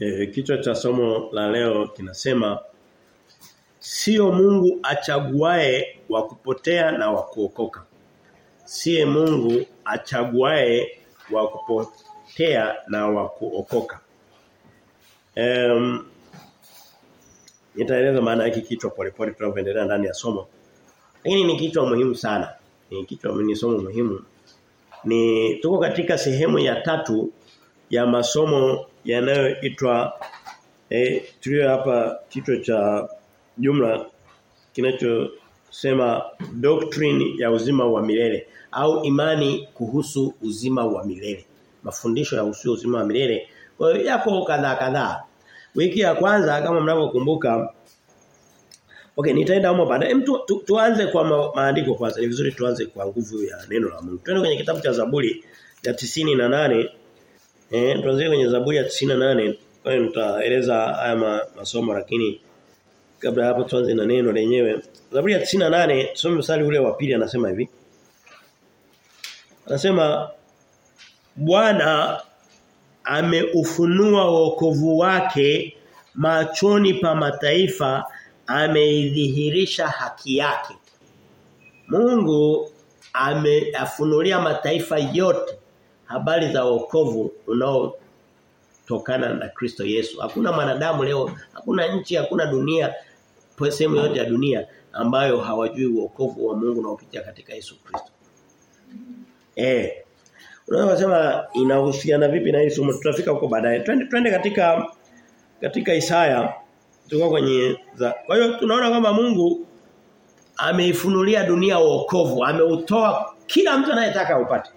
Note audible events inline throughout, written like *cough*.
E, kichwa cha somo la leo kinasema sio Mungu achaguae wa kupotea na wa kuokoka. Sio Mungu achaguae wa kupotea na wa kuokoka. Um, nitaeleza maana yake kichwa polepole tunapoendelea ndani ya somo. Lakini ni kichwa muhimu sana. Ni kichwa ni somo muhimu. Ni tuko katika sehemu ya tatu ya masomo yanayoitwa eh tulio hapa kichwa cha jumla kinachosema doctrine ya uzima wa milele au imani kuhusu uzima wa milele. Mafundisho ya usio uzima wa milele. Kwa hiyo yako kadhaa kadhaa. Wiki ya kwanza kama mnavyokumbuka Okay, nitaenda humo baadaye. Tu, tu, tuanze kwa ma, maandiko kwanza. Ni vizuri tuanze kwa nguvu ya neno la Mungu. Twende kwenye kitabu cha Zaburi ya tisini na nane Eh, tuanze kwenye Zaburi ya 98. Kwa hiyo nitaeleza haya ma, masomo lakini kabla hapo tuanze na neno lenyewe. Zaburi ya 98 tusome mstari ule wa pili anasema hivi. Anasema Bwana ameufunua wokovu wake machoni pa mataifa ameidhihirisha haki yake. Mungu ameafunulia mataifa yote habari za wokovu unaotokana na Kristo Yesu. Hakuna mwanadamu leo, hakuna nchi, hakuna dunia, sehemu yote ya dunia ambayo hawajui wokovu wa Mungu unaopitia katika Yesu Kristo. Eh. Unaweza kusema inahusiana vipi na Yesu? Tutafika huko baadaye. Twende twende katika katika Isaya tuko kwenye za kwa hiyo tunaona kwamba Mungu ameifunulia dunia wokovu, ameutoa kila mtu anayetaka upate.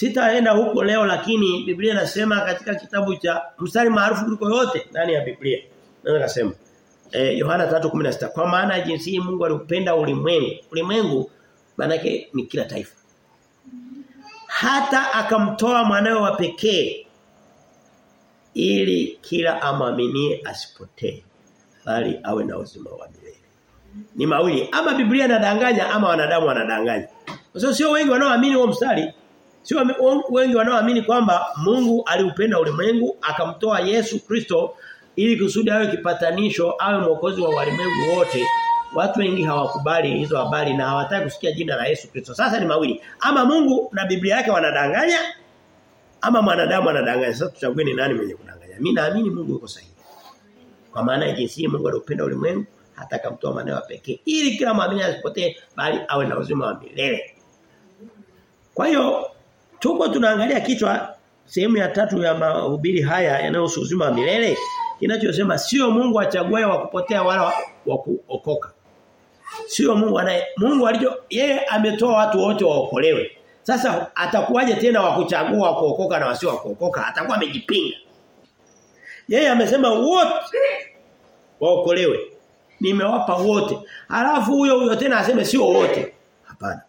Sitaenda huko leo lakini Biblia inasema katika kitabu cha mstari maarufu kuliko yote ndani ya Biblia. Naweza kusema eh Yohana 3:16 kwa maana jinsi Mungu aliupenda ulimwengu. Ulimwengu maana yake ni kila taifa. Hata akamtoa mwanawe wa pekee ili kila amaminie asipotee bali awe na uzima wa milele. Ni mawili ama Biblia inadanganya ama wanadamu wanadanganya. Kwa sio wengi wanaoamini huo mstari Sio wengi wanaoamini kwamba Mungu aliupenda ulimwengu akamtoa Yesu Kristo ili kusudi awe kipatanisho awe mwokozi wa walimwengu wote. Watu wengi hawakubali hizo habari na hawataka kusikia jina la Yesu Kristo. Sasa ni mawili. Ama Mungu na Biblia yake wanadanganya ama mwanadamu anadanganya. Sasa tuchague ni nani mwenye kudanganya. Mimi naamini Mungu yuko sahihi. Kwa maana jinsi Mungu aliupenda ulimwengu hata akamtoa mwanawe pekee ili kila mwamini asipotee bali awe na uzima wa milele. Kwa hiyo tuko tunaangalia kichwa sehemu ya tatu ya mahubiri haya yanayohusu uzima wa milele kinachosema sio Mungu achague wa kupotea wala wa kuokoka. Sio Mungu anaye Mungu alicho yeye ametoa watu wote waokolewe. Sasa atakuwaje tena wa kuchagua kuokoka na wasio kuokoka? Atakuwa amejipinga. Yeye amesema wote waokolewe. Nimewapa wote. Halafu huyo huyo tena aseme sio wote. Hapana.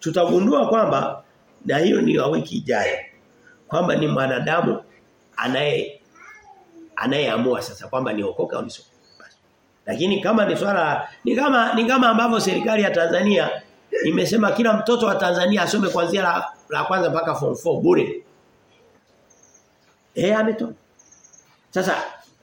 Tutagundua kwamba na hiyo ni wa wiki ijayo kwamba ni mwanadamu anaye anayeamua sasa kwamba ni okoka au ni. Lakini kama ni swala ni kama ni kama ambavyo serikali ya Tanzania imesema kila mtoto wa Tanzania asome kuanzia la, la kwanza mpaka form 4 bure. Eh ametoa. Sasa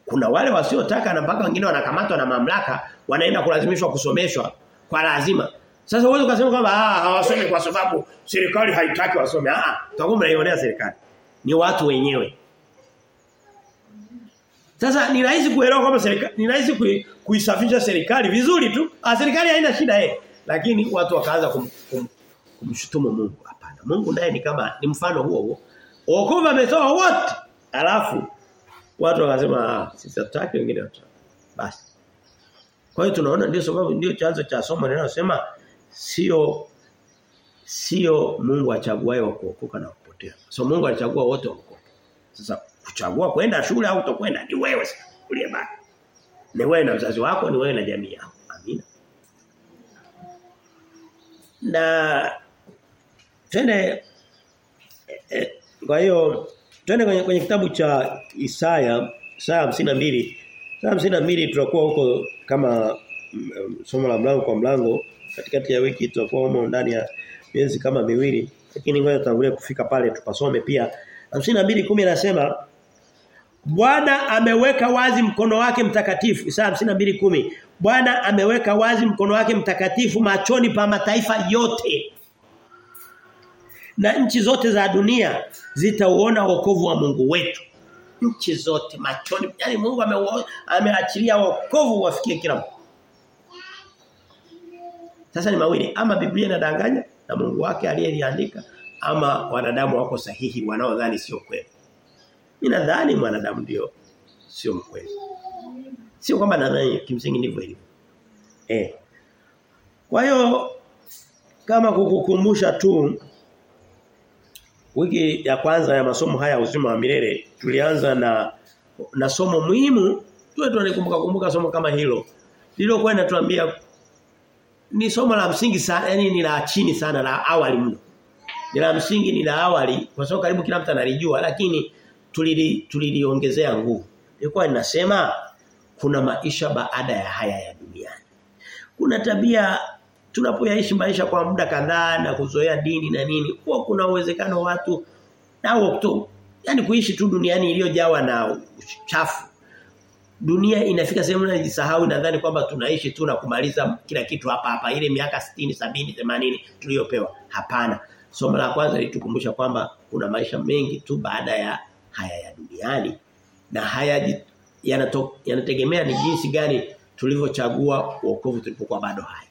kuna wale wasiotaka na mpaka wengine wanakamatwa na mamlaka wanaenda kulazimishwa kusomeshwa kwa lazima. Sasa uwezo ukasema kwamba ah hawasomi kwa sababu serikali haitaki wasome. Ah tutakuwa mnaionea serikali. Ni watu wenyewe. Sasa ni rahisi kuelewa kwamba serikali ni rahisi kuisafisha serikali vizuri tu. Ah serikali haina shida eh. Lakini watu wakaanza kum, kum, kumshutumu Mungu. Hapana. Mungu naye ni kama ni mfano huo huo. Wokovu ametoa wote. Alafu watu wakasema ah sisi hatutaki wengine wataka. Basi. Kwa hiyo tunaona ndio sababu ndio chanzo cha somo linalosema sio sio Mungu achaguae wa kuokoka na kupotea. So Mungu alichagua wote waokoke. Sasa kuchagua kwenda shule au kutokwenda ni wewe sasa uliyebaki. Ni wewe na mzazi wako, ni wewe na jamii yako. Amina. Na twende eh, kwa hiyo twende kwenye, kwenye kitabu cha Isaya Isaya 52 Isaya 52 tutakuwa huko kama mm, somo la mlango kwa mlango katikati ya wiki tutakuwa humo ndani ya miezi kama miwili. Lakini ngoja tutangulie kufika pale tupasome pia. 52:10 anasema Bwana ameweka wazi mkono wake mtakatifu. Isaya 52:10 Bwana ameweka wazi mkono wake mtakatifu machoni pa mataifa yote. Na nchi zote za dunia zitauona wokovu wa Mungu wetu. Nchi zote machoni yani Mungu ameachilia wokovu wafikie kila mtu sasa ni mawili ama Biblia inadanganya na Mungu wake aliyeliandika ama wanadamu wako sahihi wanaodhani sio kweli. Mimi nadhani mwanadamu ndio sio mkweli. Sio kwamba nadhani kimsingi ndivyo ilivyo. Eh kwa hiyo kama kukukumbusha tu wiki ya kwanza ya masomo haya uzima wa milele tulianza na na somo muhimu tuwe tunakumbuka kumbuka somo kama hilo. Lililokuwa linatuambia ni somo la msingi sana yani ni la chini sana la awali mno. Ni la msingi ni la awali kwa sababu karibu kila mtu analijua lakini tulili tuliliongezea nguvu. Ilikuwa ninasema kuna maisha baada ya haya ya duniani. Kuna tabia tunapoyaishi maisha kwa muda kadhaa na kuzoea dini na nini huwa kuna uwezekano watu nao tu yani kuishi tu duniani iliyojawa na uchafu dunia inafika sehemu inajisahau nadhani kwamba tunaishi tu na kumaliza kila kitu hapa hapa. Ile miaka 60 70 80 tuliyopewa hapana. Somo la kwanza litukumbusha kwamba kuna maisha mengi tu baada ya haya ya duniani. Na haya yanategemea ni jinsi gani tulivyochagua wokovu tulipokuwa bado hai.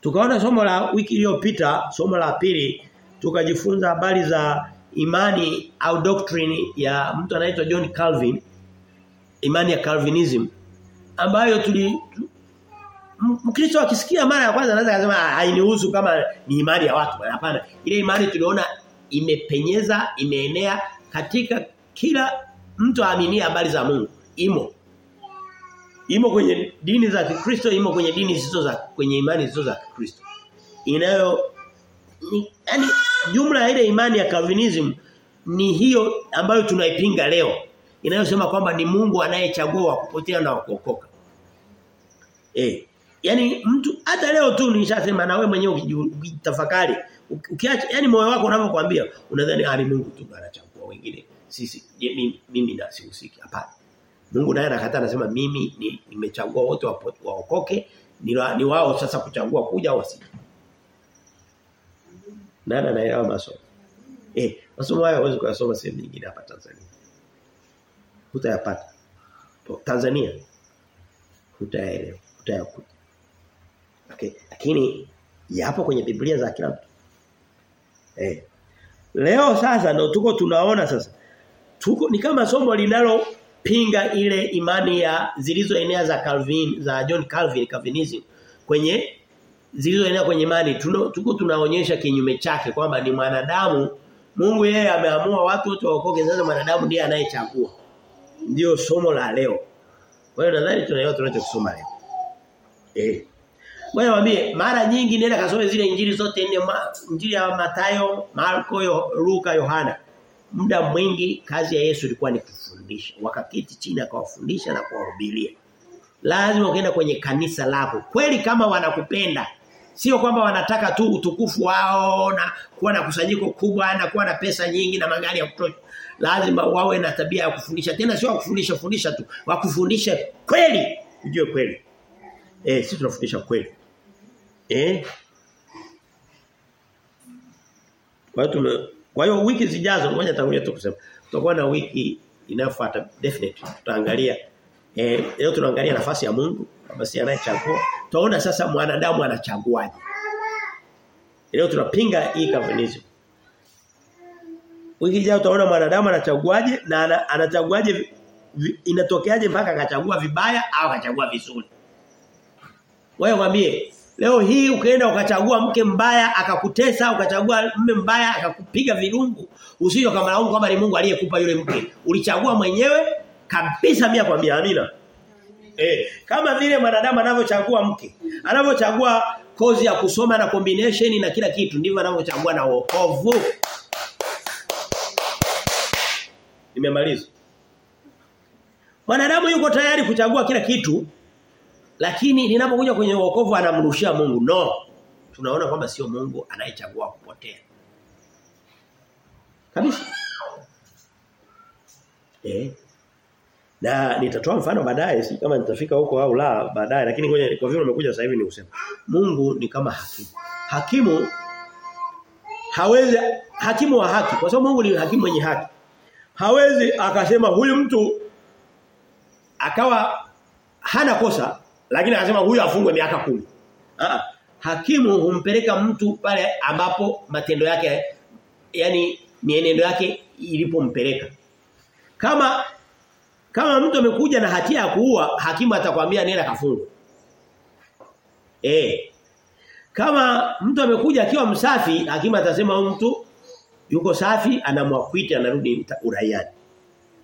Tukaona somo la wiki iliyopita, somo la pili, tukajifunza habari za imani au doctrine ya mtu anaitwa John Calvin, imani ya Calvinism ambayo tuli Mkristo akisikia mara ya kwanza anaweza kusema hainihusu kama ni imani ya watu. Hapana. Ile imani tuliona imepenyeza, imeenea katika kila mtu aaminie habari za Mungu. Imo imo kwenye dini za Kikristo imo kwenye dini zisizo za kwenye imani zisizo za Kikristo inayo ni, yani jumla ya ile imani ya Calvinism ni hiyo ambayo tunaipinga leo inayosema kwamba ni Mungu anayechagua kupotea na kuokoka eh Yaani mtu hata leo tu nishasema na wewe mwenyewe ukitafakari ukiacha yani moyo wako unapokuambia unadhani ali Mungu tu anachagua wengine sisi mimi, mimi na sihusiki hapana Mungu naye anakataa anasema mimi nimechagua ni wote waokoke ni, ni wao sasa kuchagua kuja au si. Nani anaelewa masomo? Eh, masomo haya huwezi kuyasoma sehemu nyingine hapa Tanzania. Hutayapata. Tanzania hutayaelewa, hutayakuta. Okay, lakini yapo kwenye Biblia za kila mtu. Eh. Leo sasa ndio tuko tunaona sasa. Tuko ni kama somo linalo pinga ile imani ya zilizoenea za Calvin za John Calvin Calvinism kwenye zilizoenea kwenye imani tuko tunaonyesha kinyume chake kwamba ni mwanadamu Mungu yeye ameamua watu wote waokoke sasa mwanadamu ndiye anayechagua ndio somo la leo kwa hiyo nadhani tunaelewa tunachosoma leo eh Wewe waambie mara nyingi nenda kasome zile injili zote nne injili ya Mathayo, Marko, Luka, Yohana muda mwingi kazi ya Yesu ilikuwa ni kufundisha. Wakakiti chini akawafundisha na kuwahubiria. Lazima ukienda kwenye kanisa lako kweli kama wanakupenda Sio kwamba wanataka tu utukufu wao na kuwa na kusanyiko kubwa na kuwa na pesa nyingi na magari ya kutosha. Lazima wawe na tabia ya kufundisha. Tena sio kufundisha fundisha tu, wakufundisha kweli. Ujue kweli. Eh, sisi tunafundisha kweli. Eh? Kwa hiyo kwa hiyo wiki zijazo ngoja tangulia tu kusema. Tutakuwa na wiki inayofuata definitely tutaangalia eh leo tunaangalia nafasi ya Mungu basi si anayechagua. Tutaona sasa mwanadamu anachaguaje. Leo tunapinga hii Calvinism. Wiki ijayo utaona mwanadamu anachaguaje na anachaguaje inatokeaje mpaka akachagua vibaya au akachagua vizuri. Wewe mwambie leo hii ukaenda ukachagua mke mbaya akakutesa ukachagua mume mbaya akakupiga virungu usije laungu kwamba ni Mungu aliyekupa yule mke. Ulichagua mwenyewe kabisa mia kwa mia amina. Eh, kama vile mwanadamu anavyochagua mke, anavyochagua kozi ya kusoma na combination na kila kitu ndivyo anavyochagua na wokovu. Nimemaliza. Mwanadamu yuko tayari kuchagua kila kitu lakini ninapokuja kwenye wokovu anamrushia Mungu. No. Tunaona kwamba sio Mungu anayechagua kupotea. Kabisa. Eh. Na nitatoa mfano baadaye si kama nitafika huko au la baadaye lakini kwenye kwa vile umekuja sasa hivi ni useme. Mungu ni kama hakimu. Hakimu hawezi hakimu wa haki kwa sababu Mungu ni hakimu mwenye haki. Hawezi akasema huyu mtu akawa hana kosa lakini akasema huyu afungwe miaka kumi. Ha, hakimu humpeleka mtu pale ambapo matendo yake yani mienendo yake ilipompeleka. Kama kama mtu amekuja na hatia ya kuua, hakimu atakwambia nenda kafungwe. Eh. Kama mtu amekuja akiwa msafi, hakimu atasema huyu mtu yuko safi, anamwakwita anarudi uraiani.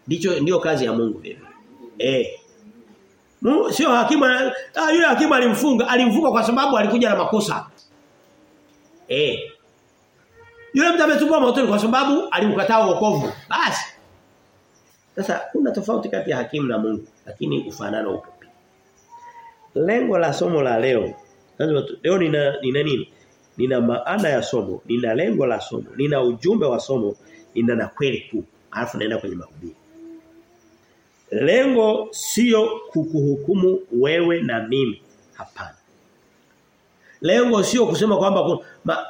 Ndicho ndio kazi ya Mungu vile. Eh. Sio hakimu ah, yule hakimu alimfunga, alimfunga kwa sababu alikuja na makosa. Eh. Yule mtu ametupwa motoni kwa sababu alimkataa wokovu. Basi. Sasa kuna tofauti kati ya hakimu na Mungu, lakini ufanano upo. Lengo la somo la leo, leo nina nina nini? Nina maana ya somo, nina lengo la somo, nina ujumbe wa somo, nina na kweli kuu. Alafu naenda kwenye mahubiri. Lengo sio kukuhukumu wewe na mimi. Hapana. Lengo sio kusema kwamba ma,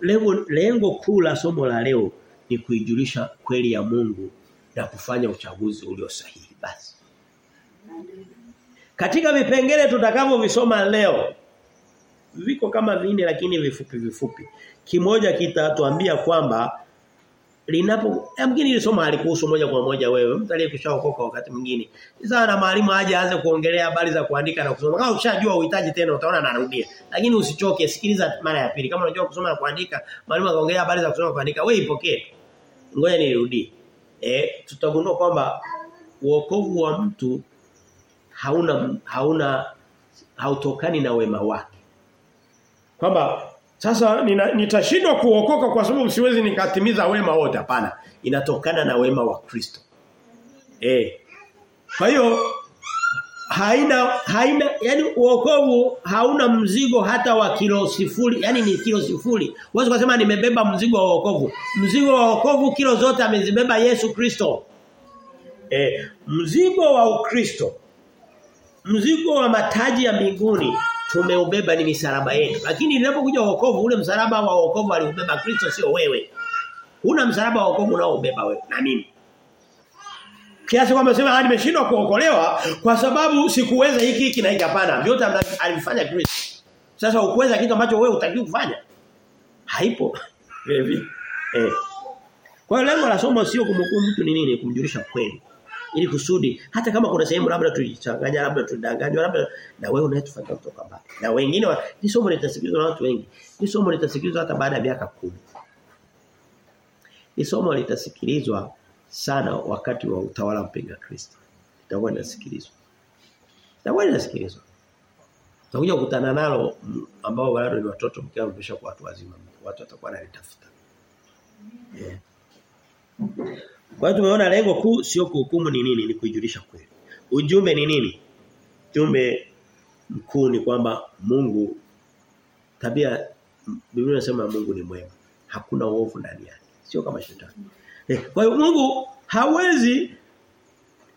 lengo lengo kuu la somo la leo ni kuijulisha kweli ya Mungu na kufanya uchaguzi ulio sahihi basi. Katika vipengele tutakavyovisoma leo viko kama vinne lakini vifupi vifupi. Kimoja kitatuambia kwamba linapo mgeni ile somo halikuhusu moja kwa moja wewe mtu aliyekishaokoka wakati mwingine. Sasa na mwalimu aje aanze kuongelea habari za kuandika na kusoma. Kama ushajua uhitaji tena utaona anarudia. Lakini usichoke sikiliza mara ya pili. Kama unajua kusoma na kuandika mwalimu akaongelea habari za kusoma na kuandika wewe ipokee. Ngoja nirudie. Eh tutagundua kwamba uokovu wa mtu hauna hauna hautokani na wema wake kwamba sasa nitashindwa kuokoka kwa sababu siwezi nikatimiza wema wote hapana. Inatokana na wema wa Kristo. Eh. Kwa hiyo haina haina yani uokovu hauna mzigo hata wa kilo sifuri yani ni kilo sifuri. Uweze kusema nimebeba mzigo wa wokovu. Mzigo wa wokovu kilo zote amezibeba Yesu Kristo. e, mzigo wa Ukristo. Mzigo wa mataji ya mbinguni tumeubeba ni misalaba yetu. Lakini linapokuja wokovu ule msalaba wa wokovu aliubeba Kristo sio wewe. Una msalaba wa wokovu unaobeba wewe na mimi. Kiasi kwamba sema hadi nimeshindwa kuokolewa kwa sababu sikuweza hiki hiki na hiki hapana. Vyote alivifanya Kristo. Sasa ukuweza kitu ambacho wewe utakiwa kufanya. Haipo. *laughs* Vile vile. Eh. Kwa hiyo lengo la somo sio kumhukumu mtu ni nini kumjulisha kweli ili kusudi hata kama kuna sehemu labda tulichanganya labda tudanganywa labda na wewe unayetufuata kutoka mbali. Na wengine wa, ni somo litasikizwa na watu wengi. Ni somo litasikizwa hata baada ya miaka kumi. Ni somo litasikilizwa sana wakati wa utawala mpinga Kristo. Itakuwa linasikilizwa. Itakuwa linasikilizwa. Tutakuja kukutana nalo ambao bado ni watoto mkiwa mmesha kwa watu wazima watu watakuwa wanalitafuta. Yeah. Kwa hiyo tumeona lengo kuu sio kuhukumu ni nini ni kuijulisha kweli. Ujumbe ni nini? Ujumbe mkuu ni kwamba Mungu tabia Biblia inasema Mungu ni mwema. Hakuna uovu ndani yake. Sio kama shetani. Eh, kwa hiyo Mungu hawezi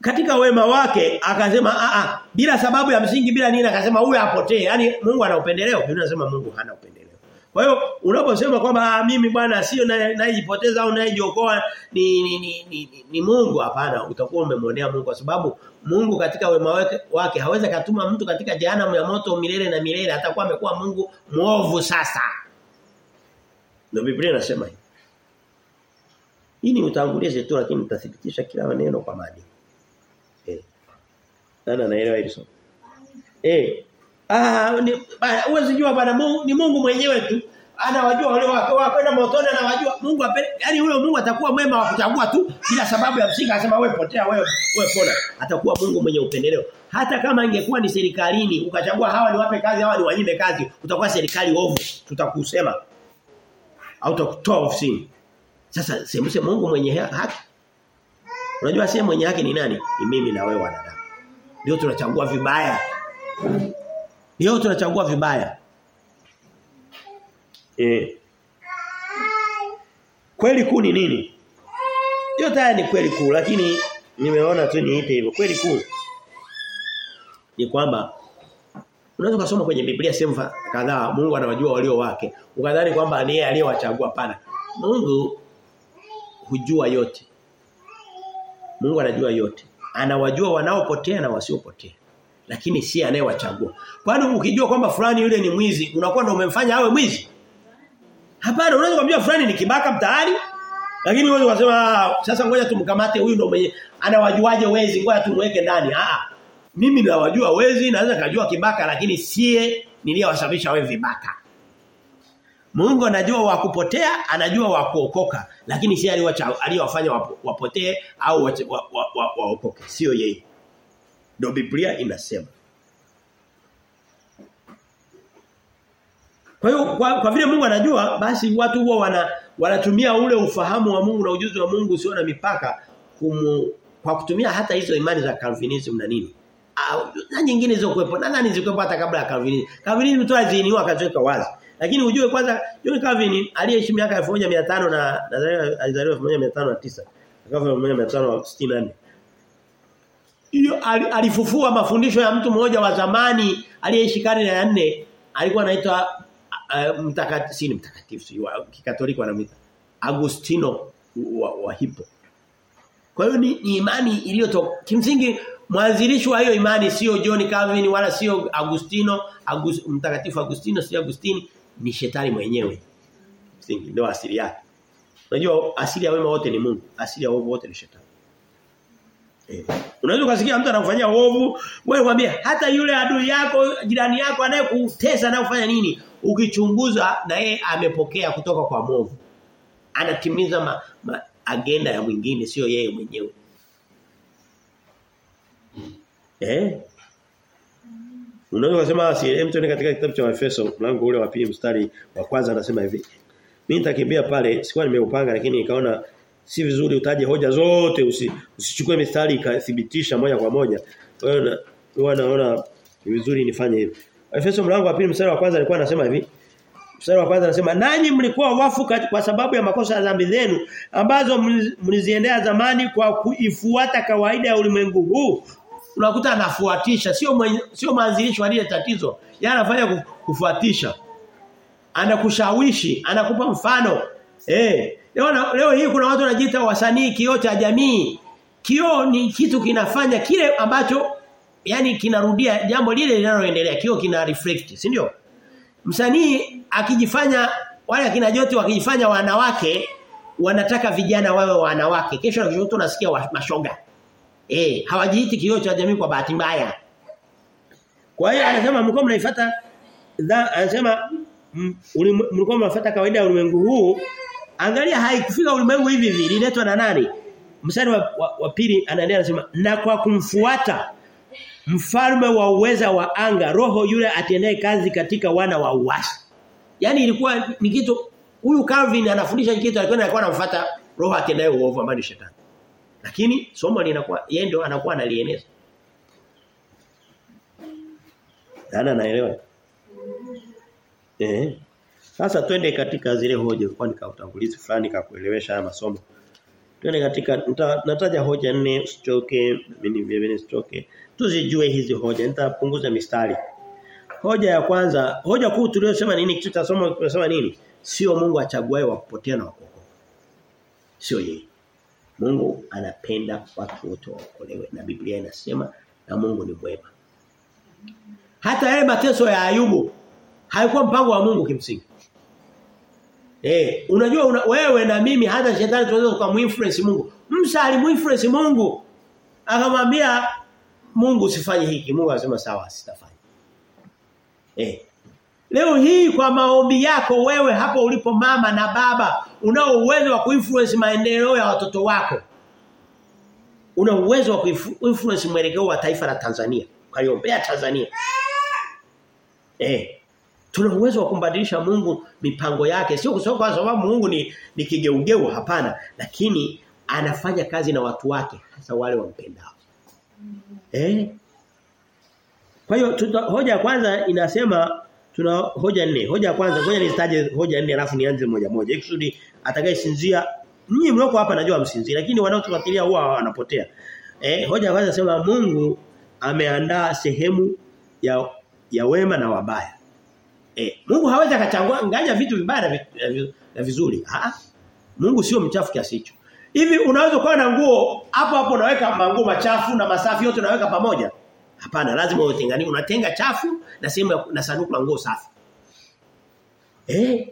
katika wema wake akasema a a bila sababu ya msingi bila nini akasema huyu apotee. Yaani Mungu ana upendeleo. Biblia inasema Mungu hana upendeleo. Kwa hiyo unaposema kwamba mimi bwana sio naijipoteza au naijiokoa ni ni, ni, ni, ni, Mungu hapana utakuwa umemwonea Mungu kwa sababu Mungu katika wema wake, hawezi katuma mtu katika jehanamu ya moto milele na milele atakuwa amekuwa Mungu mwovu sasa. Ndio Biblia inasema hivi. Hii ni utangulizi tu lakini nitathibitisha kila neno kwa maandiko. Eh. Nani anaelewa hilo? Eh. Ah, uwezi jua bwana Mungu ni Mungu mwenyewe tu. Anawajua wale wakwenda motoni anawajua Mungu apele Yaani huyo Mungu atakuwa mwema wa kuchagua tu bila sababu ya msingi akasema wewe potea wewe wewe pona. Atakuwa Mungu mwenye upendeleo. Hata kama ingekuwa ni serikalini ukachagua hawa ni wape kazi hawa ni wanyime kazi utakuwa serikali ovu tutakusema. Au tutakutoa ofisini. Sasa semuse Mungu mwenye haki. Unajua sema mwenye haki ni nani? Ni mimi na wewe wanadamu. Ndio tunachagua vibaya. Ndio tunachagua vibaya. Eh. Kweli kuu ni nini? Yote haya ni kweli kuu lakini nimeona tu niite hivyo. Kweli kuu ni kwamba unaweza kusoma kwenye Biblia sehemu kadhaa Mungu anawajua walio wake. Ukadhani kwamba ni yeye aliyowachagua pana. Mungu hujua yote. Mungu anajua yote. Anawajua wanaopotea na wasiopotea. Lakini si anayewachagua. Kwani ukijua kwamba fulani yule ni mwizi, unakuwa ndio umemfanya awe mwizi? Hapana, unaweza kumjua fulani ni kibaka mtaani, lakini wewe unasema sasa ngoja tumkamate huyu ndio mwenye anawajuaje wezi, ngoja tumweke ndani. Ah. Mimi nawajua wezi, naweza kujua kibaka lakini sie niliyowasababisha wewe vibaka. Mungu anajua wa kupotea, anajua wa kuokoka, lakini si aliyowafanya wapotee au waokoke, wa, wa, wa, wa sio yeye. Ndio Biblia inasema. Kwa hiyo kwa, kwa vile Mungu anajua basi watu huwa wana wanatumia ule ufahamu wa Mungu na ujuzi wa Mungu usio na mipaka kumu, kwa kutumia hata hizo imani za Calvinism na nini. Na nyingine hizo kuepo. Na nani zikuepo hata kabla ya Calvinism. Calvinism mtu aziniwa akatoka wazi. Lakini ujue kwanza John Calvin aliyeishi miaka 1500 na nadhani alizaliwa 1509 akafa 1564. Hiyo alifufua mafundisho ya mtu mmoja wa zamani aliyeishi karne ya 4 alikuwa anaitwa uh, mtakatifu si mtakatifu wa kikatoliki wanamuita Agustino wa, wa Hippo. Kwa hiyo ni, ni imani iliyotoka kimsingi mwanzilishi wa hiyo imani sio John Calvin wala sio Agustino Agus, mtakatifu Agustino sio Agustini ni shetani mwenyewe. Msingi ndio asili yake. Unajua asili ya wema wote ni Mungu, asili ya wote ni shetani. Eh. Unaweza ukasikia mtu anakufanyia uovu, wewe mwambie hata yule adui yako, jirani yako anayekutesa na kufanya nini, ukichunguza na yeye amepokea kutoka kwa mwovu. Anatimiza ma, ma, agenda ya mwingine sio yeye mwenyewe. Eh? Unaweza kusema si mtu katika kitabu cha Efeso mlango ule wa pili mstari wa kwanza anasema hivi. Mimi nitakimbia pale, sikuwa nimeupanga lakini nikaona si vizuri utaje hoja zote usi, usichukue mistari ikathibitisha moja kwa moja. Kwa hiyo naona ni vizuri nifanye hivyo. Efeso mlango wa pili mstari wa kwanza alikuwa anasema hivi. Mstari wa kwanza anasema nanyi mlikuwa wafu kwa sababu ya makosa ya dhambi zenu ambazo mliziendea zamani kwa kuifuata kawaida ya ulimwengu huu. Unakuta anafuatisha sio sio maanzilisho aliye tatizo. Yeye anafanya kufuatisha. Anakushawishi, anakupa mfano. Eh, leo na, leo hii kuna watu wanajiita wasanii kioo cha jamii. Kioo ni kitu kinafanya kile ambacho yani kinarudia jambo lile linaloendelea. Kioo kina reflect, si ndio? Msanii akijifanya wale akina Joti wakijifanya wanawake wanataka vijana wawe wanawake. Kesho na kesho tunasikia mashoga. Eh, hawajiiti kioo cha jamii kwa bahati mbaya. Kwa hiyo anasema mlikuwa mnaifuata anasema mlikuwa mnafuata kawaida ya ulimwengu huu Angalia haikufika ulimwengu hivi hivi ililetwa na nani? Mstari wa, wa, wa pili anaendelea anasema na kwa kumfuata mfalme wa uweza wa anga roho yule atendaye kazi katika wana wa uasi. Yaani ilikuwa ni kitu huyu Calvin anafundisha kitu alikuwa alikuwa anamfuata roho atendaye uovu ambaye ni shetani. Lakini somo linakuwa yeye ndio anakuwa analieneza. Dana naelewa. Eh. Sasa twende katika zile hoja kwa nikautangulizi fulani kakuelewesha haya masomo. Twende katika nita, nataja hoja nne usichoke mimi mimi usichoke. Tuzijue hizi hoja nitapunguza mistari. Hoja ya kwanza, hoja kuu tuliyosema nini kitu cha somo tunasema nini? Sio Mungu achaguae wa kupotea na wakokoa. Sio yeye. Mungu anapenda watu wote waokolewe na Biblia inasema na Mungu ni mwema. Hata yale mateso ya Ayubu haikuwa mpango wa Mungu kimsingi. Eh, unajua una, wewe na mimi hata shetani tunaweza kuminfluence Mungu. Musa alimuinfluence Mungu. Akamwambia Mungu usifanye hiki. Mungu akasema sawa sitafanya. Eh. Leo hii kwa maombi yako wewe hapo ulipo mama na baba unao uwezo wa kuinfluence maendeleo ya watoto wako. Una uwezo wa kuinfluence mwelekeo wa taifa la Tanzania. Kaliombea Tanzania. Eh. Tuna uwezo wa kumbadilisha Mungu mipango yake. Sio kusema kwa sababu Mungu ni ni kigeugeu hapana, lakini anafanya kazi na watu wake hasa wale wampendao. Eh? Kwa hiyo hoja ya kwanza inasema tuna hoja nne. Hoja ya kwanza ngoja nizitaje hoja nne alafu nianze moja moja. Ili kusudi atakayesinzia nyinyi mloko hapa najua msinzi lakini wanaotufuatilia huwa wanapotea. Eh hoja ya kwanza nasema Mungu ameandaa sehemu ya ya wema na wabaya. Eh Mungu hawezi akachanganya vitu vibaya na, vi, na vizuri. Ah Mungu sio mchafu kiasi hicho. Hivi unaweza kuwa na nguo hapo hapo unaweka manguo machafu na masafi yote unaweka pamoja? Hapana, lazima utenganishe. Unatenga chafu na sehemu na sanduku la nguo safi. Eh?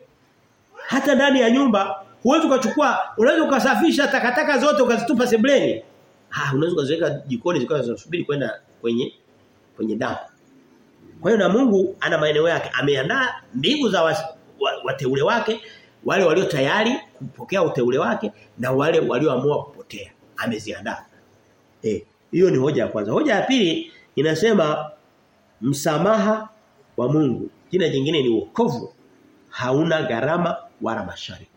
Hata ndani ya nyumba huwezi ukachukua, unaweza ukasafisha takataka zote ukazitupa sebleni. Ah, unaweza ukaziweka jikoni zikawa zinasubiri kwenda kwenye kwenye dampo. Kwa hiyo na Mungu ana maeneo yake. Ameandaa mbingu za wateule wa, wake, wale walio tayari kupokea uteule wake na wale walioamua kupotea. Ameziandaa. Eh, hiyo ni hoja ya kwanza. Hoja ya pili inasema msamaha wa Mungu. Jina jingine ni wokovu. Hauna gharama wala mashariki.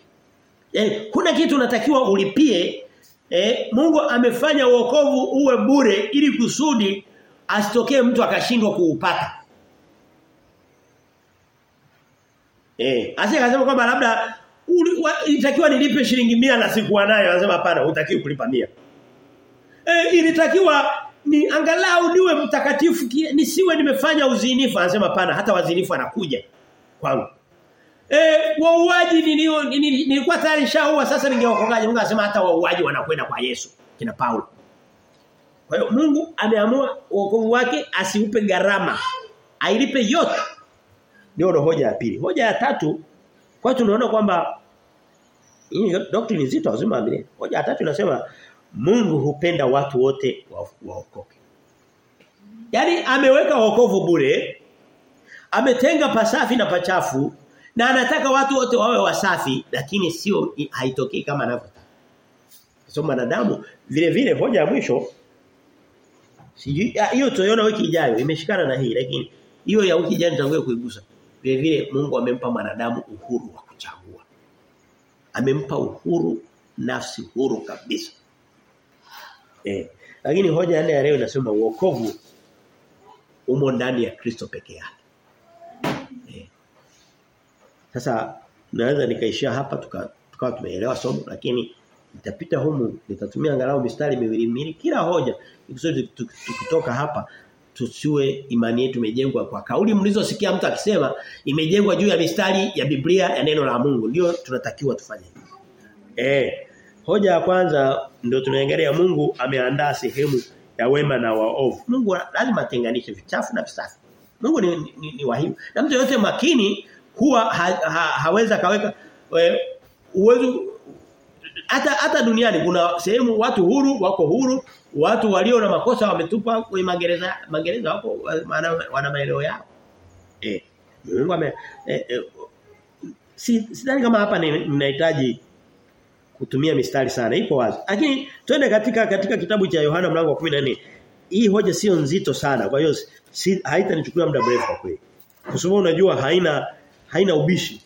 Eh, kuna kitu unatakiwa ulipie. Eh, Mungu amefanya wokovu uwe bure ili kusudi asitokee mtu akashindwa kuupata. Eh, asiye akasema kwamba labda ilitakiwa nilipe shilingi mia na sikuwa nayo, anasema hapana, hutakiwi kulipa mia. Eh, ilitakiwa ni angalau niwe mtakatifu nisiwe nimefanya uzinifu, anasema hapana, hata wazinifu anakuja kwangu. Eh wauaji nilikuwa tayari shaua sasa ningeokokaje Mungu anasema hata wauaji wanakwenda kwa Yesu kina Paulo. Kwa hiyo Mungu ameamua wokovu wake asiupe gharama. Ailipe yote. Ndio hoja ya pili. Hoja ya tatu kwa tunaona kwamba hii doctrine nzito lazima amini. Hoja ya tatu inasema Mungu hupenda watu wote waokoke. Yaani ameweka wokovu bure. Ametenga pasafi na pachafu na anataka watu wote wawe wasafi lakini sio haitokei kama anavyotaka. So nadamu vile vile hoja ya mwisho sijui hiyo tutaiona wiki ijayo imeshikana na hii lakini hiyo ya wiki ijayo nitangulia kuigusa. Vile vile Mungu amempa mwanadamu uhuru wa kuchagua. Amempa uhuru nafsi huru kabisa. Eh lakini hoja ya leo inasema uokovu umo ndani ya Kristo peke yake. Eh. Sasa naweza nikaishia hapa tuka tukawa tumeelewa somo lakini nitapita humu nitatumia angalau mistari miwili miwili kila hoja ikusudi tukitoka hapa tusiwe imani yetu imejengwa kwa kauli mlizosikia mtu akisema imejengwa juu ya mistari ya Biblia ya neno la Mungu ndio tunatakiwa tufanye. Eh hoja ya kwanza ndio tunaangalia Mungu ameandaa sehemu ya wema na waovu. Mungu lazima atenganishe vichafu na visafi. Mungu ni, ni, ni wahimu. Na mtu yote makini huwa ha, ha, haweza kaweka we, uwezo hata hata duniani kuna sehemu watu huru wako huru watu walio na makosa wametupa kwenye magereza magereza wako wana, wana maeneo yao. Eh Mungu ame eh, eh, si sidhani kama hapa ninahitaji kutumia mistari sana ipo wazi. Lakini twende katika katika kitabu cha Yohana mlango wa 14 hii hoja sio nzito sana kwa hiyo si, haitanichukua muda mrefu kwa kweli. Kwa sababu unajua haina haina ubishi.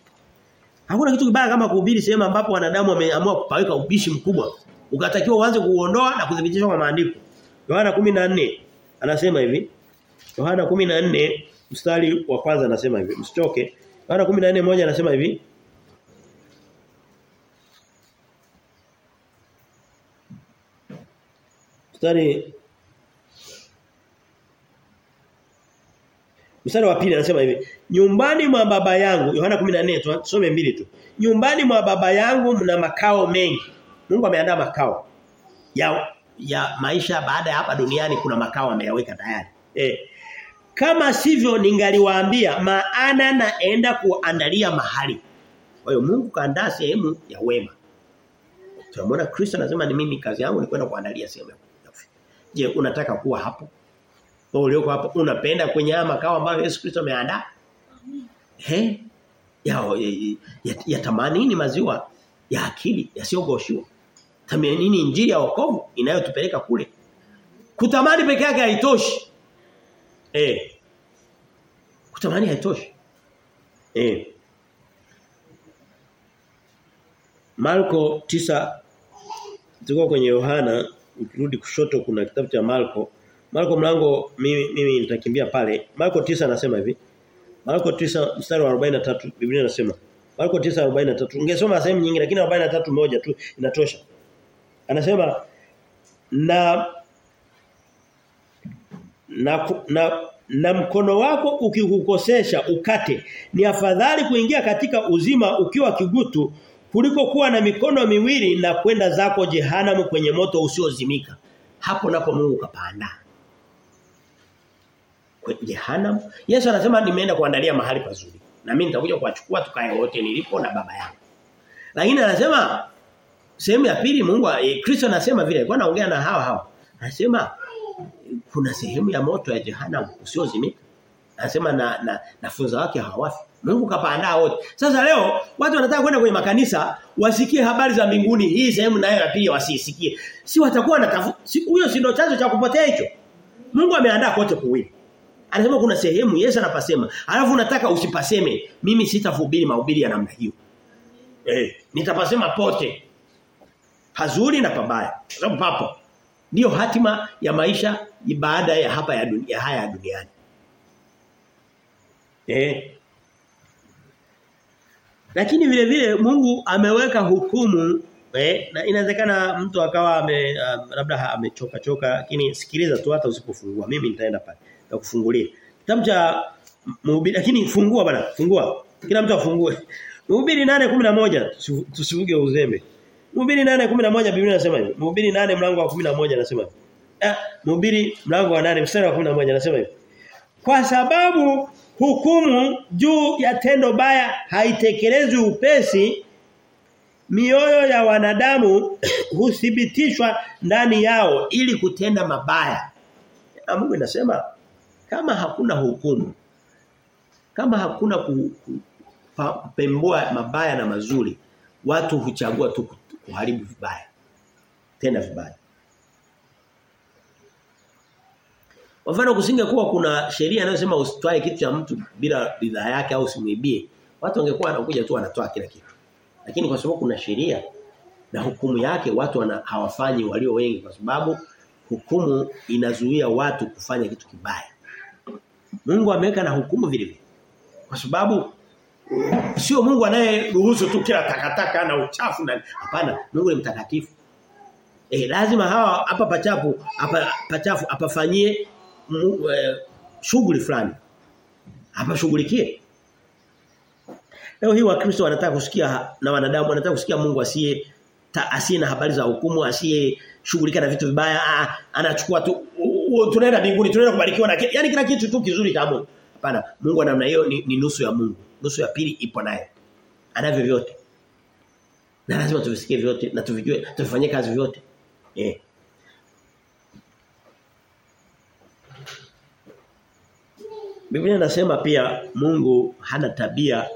Hakuna kitu kibaya kama kuhubiri sehemu ambapo wanadamu wameamua kupaweka ubishi mkubwa. Ukatakiwa uanze kuuondoa na kudhibitisha kwa maandiko. Yohana 14 anasema hivi. Yohana 14 mstari wa kwanza anasema hivi. Msichoke. Yohana 14 moja anasema hivi. Mstari Mstari wa pili anasema hivi, nyumbani mwa baba yangu, Yohana 14 tusome mbili tu. Nyumbani mwa baba yangu mna makao mengi. Mungu ameandaa makao. Ya ya maisha baada ya hapa duniani kuna makao ameyaweka tayari. Eh. Kama sivyo ningaliwaambia maana naenda kuandalia mahali. Kwa hiyo Mungu kaandaa sehemu ya wema. Tunamwona Kristo anasema ni mimi kazi yangu ni kwenda kuandalia sehemu ya Je, unataka kuwa hapo? Wewe ulioko hapa unapenda kwenye haya makao ambayo Yesu Kristo ameandaa? he Ya, ya, ya nini maziwa ya akili yasiyogoshiwa. Tamanini injili ya wokovu inayotupeleka kule. Kutamani peke yake haitoshi. Eh. Kutamani haitoshi. Eh. Marko tisa tuko kwenye Yohana ukirudi kushoto kuna kitabu cha Marko Marko mlango mimi mimi nitakimbia pale. Marko 9 anasema hivi. Marko 9 mstari wa 43 Biblia inasema. Marko 9:43. Ungesoma sehemu nyingi lakini 43 moja tu inatosha. Anasema na na, na na mkono wako ukikukosesha ukate ni afadhali kuingia katika uzima ukiwa kigutu kuliko kuwa na mikono miwili na kwenda zako jehanamu kwenye moto usiozimika hapo napo Mungu kapanda jehanamu Yesu anasema nimeenda kuandalia mahali pazuri na mimi nitakuja kuwachukua tukae wote nilipo na baba yangu lakini anasema sehemu ya pili Mungu eh, Kristo anasema vile alikuwa anaongea na hawa hawa anasema kuna sehemu ya moto ya jehanamu usiozimika. Anasema na na nafunza wake hawafi. Mungu kapaandaa wote. Sasa leo watu wanataka kwenda kwenye makanisa wasikie habari za mbinguni. Hii sehemu nayo ya pili wasisikie. Si watakuwa na huyo si ndio chanzo cha kupotea hicho. Mungu ameandaa kote kuwili. Anasema kuna sehemu Yesu anapasema. Alafu unataka usipaseme. Mimi sitahubiri mahubiri ya namna hiyo. Eh, nitapasema pote. Pazuri na pabaya. Sababu papo ndio hatima ya maisha baada ya hapa ya dunia haya duniani. Eh. Lakini vile vile Mungu ameweka hukumu eh, na inawezekana mtu akawa ame uh, labda amechoka choka lakini sikiliza tu hata usipofungua mimi nitaenda pale na kufungulia. Kitabu cha mhubiri lakini fungua bana fungua. Kila mtu afungue. Mhubiri 8:11 tusivuge uzembe. Mhubiri 8:11 Biblia inasema hivi. Mhubiri 8 mlango wa 11 anasema hivi. Eh, Mhubiri mlango wa 8 mstari wa 11 anasema hivi. Kwa sababu hukumu juu ya tendo baya haitekelezwi upesi mioyo ya wanadamu *clears throat* huthibitishwa ndani yao ili kutenda mabaya. Na Mungu inasema kama hakuna hukumu kama hakuna kupembua mabaya na mazuri watu huchagua tu kuharibu vibaya. Tena vibaya. Kwa mfano kusingekuwa kuna sheria inayosema usitwae kitu cha mtu bila ridhaa yake au usimwibie. Watu wangekuwa wanakuja tu wanatoa kila kitu. Lakini kwa sababu kuna sheria na hukumu yake watu wana, hawafanyi walio wengi kwa sababu hukumu inazuia watu kufanya kitu kibaya. Mungu ameweka na hukumu vile vile. Kwa sababu sio Mungu anayeruhusu tu kila takataka na uchafu na hapana Mungu ni mtakatifu. Eh lazima hawa hapa pachafu hapa pachafu apafanyie e, shughuli fulani. Hapa shughulikie leo hii wakristo wanataka kusikia na wanadamu wanataka kusikia Mungu asiye asiye na habari za hukumu asiye shughulika na vitu vibaya anachukua tu tunaenda mbinguni tunaenda kubarikiwa na yani kila kitu tu kizuri cha Mungu hapana Mungu namna hiyo ni, ni nusu ya Mungu nusu ya pili ipo naye. Anavyo vyote. Na lazima tuvisikie vyote na tuvijue tufanye kazi vyote. Eh. Biblia inasema pia Mungu hana tabia.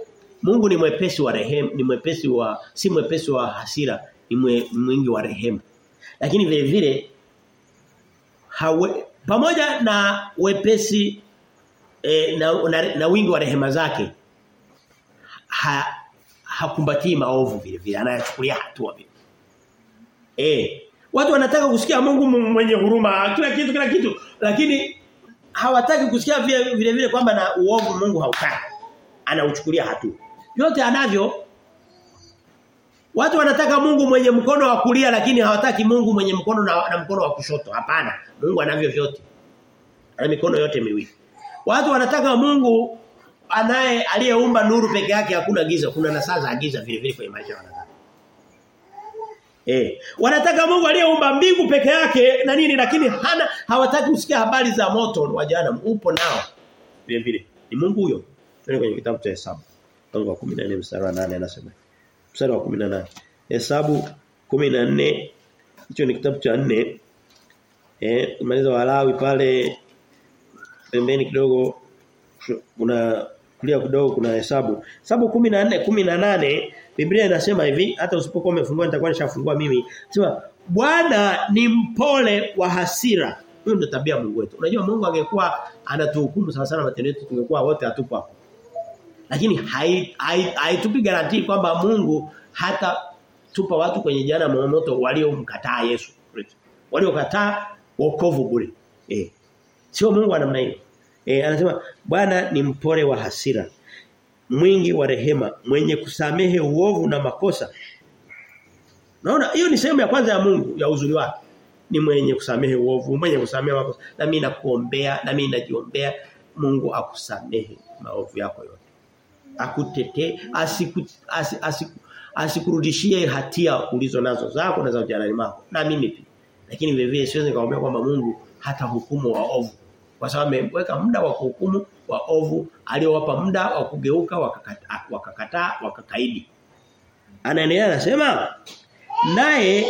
Mungu ni mwepesi wa rehema, ni mwepesi wa si mwepesi wa hasira, ni mwingi wa rehema. Lakini vile vile hawe, pamoja na wepesi e, na, na, na wingi wa rehema zake ha, hakumbatii maovu vile vile anayachukulia hatua vile. Eh, watu wanataka kusikia Mungu mwenye huruma, kila kitu kila kitu, lakini hawataki kusikia vile vile, kwamba na uovu Mungu hautaki. Anauchukulia hatua. Yote anavyo Watu wanataka Mungu mwenye mkono wa kulia lakini hawataki Mungu mwenye mkono na, na mkono wa kushoto. Hapana. Mungu anavyo vyote. Ana mikono yote miwili. Watu wanataka Mungu anaye aliyeumba nuru peke yake hakuna giza, kuna na saa za giza vile vile kwenye maisha wanataka. Eh, wanataka Mungu aliyeumba mbingu peke yake na nini lakini hana hawataki kusikia habari za moto wa jana upo nao. Vile vile. Ni Mungu huyo. Kwenye kitabu cha Hesabu. Mungu wa 14 mstari wa 8 anasema. Mstari wa 18. Hesabu 14 hicho ni kitabu cha 4. Eh, maliza Walawi pale pembeni kidogo kuna kulia kidogo kuna hesabu. Hesabu 14 18 Biblia inasema hivi hata usipokuwa umefungua nitakuwa nishafungua mimi. Sema Bwana ni mpole wa hasira. Hiyo ndio tabia Mungu wetu. Unajua Mungu angekuwa anatuhukumu sana sana matendo yetu tungekuwa wote hatupo hapo. Lakini haitupi hai, hai garantii kwamba Mungu hata tupa watu kwenye jana moto waliomkataa Yesu Kristo. Waliokataa wokovu bure. Eh. Sio Mungu wa namna hiyo. Eh anasema Bwana ni mpore wa hasira, mwingi wa rehema, mwenye kusamehe uovu na makosa. Naona hiyo ni sehemu ya kwanza ya Mungu ya uzuri wake. ni mwenye kusamehe uovu, mwenye kusamehe makosa. Na mimi nakuombea, na mimi najiombea Mungu akusamehe maovu yako yote. Akutetee, asiku, asi, asiku, asikurudishie hatia ulizo nazo zako na za ujirani wako. Na mimi pia. Lakini vile vile siwezi nikaombea kwamba Mungu hata hukumu wa ovu Kwa sababu ameweka muda wa kuhukumu waovu, aliowapa muda wa kugeuka wakakataa, wakakataa, wakakaidi. Anaendelea anasema naye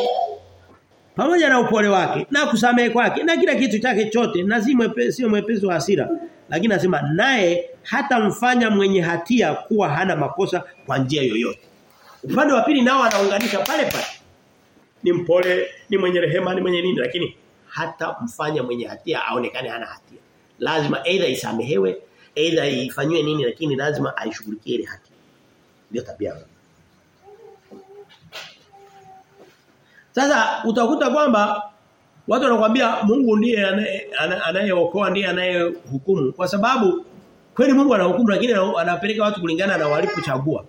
pamoja na upole wake na kusamehe kwake na kila kitu chake chote na si mwepesi mwepesi wa hasira lakini anasema naye hata mfanya mwenye hatia kuwa hana makosa kwa njia yoyote. Upande wa pili nao anaunganisha pale pale. Ni mpole ni mwenye rehema ni mwenye nini lakini hata mfanya mwenye hatia aonekane hana hatia. Lazima aidha isamehewe aidha ifanywe nini lakini lazima aishughulikie ile hatia ndio tabia Sasa utakuta kwamba watu wanakuambia Mungu ndiye anayeokoa ndiye anayehukumu kwa sababu kweli Mungu anahukumu lakini anapeleka watu kulingana na walipochagua.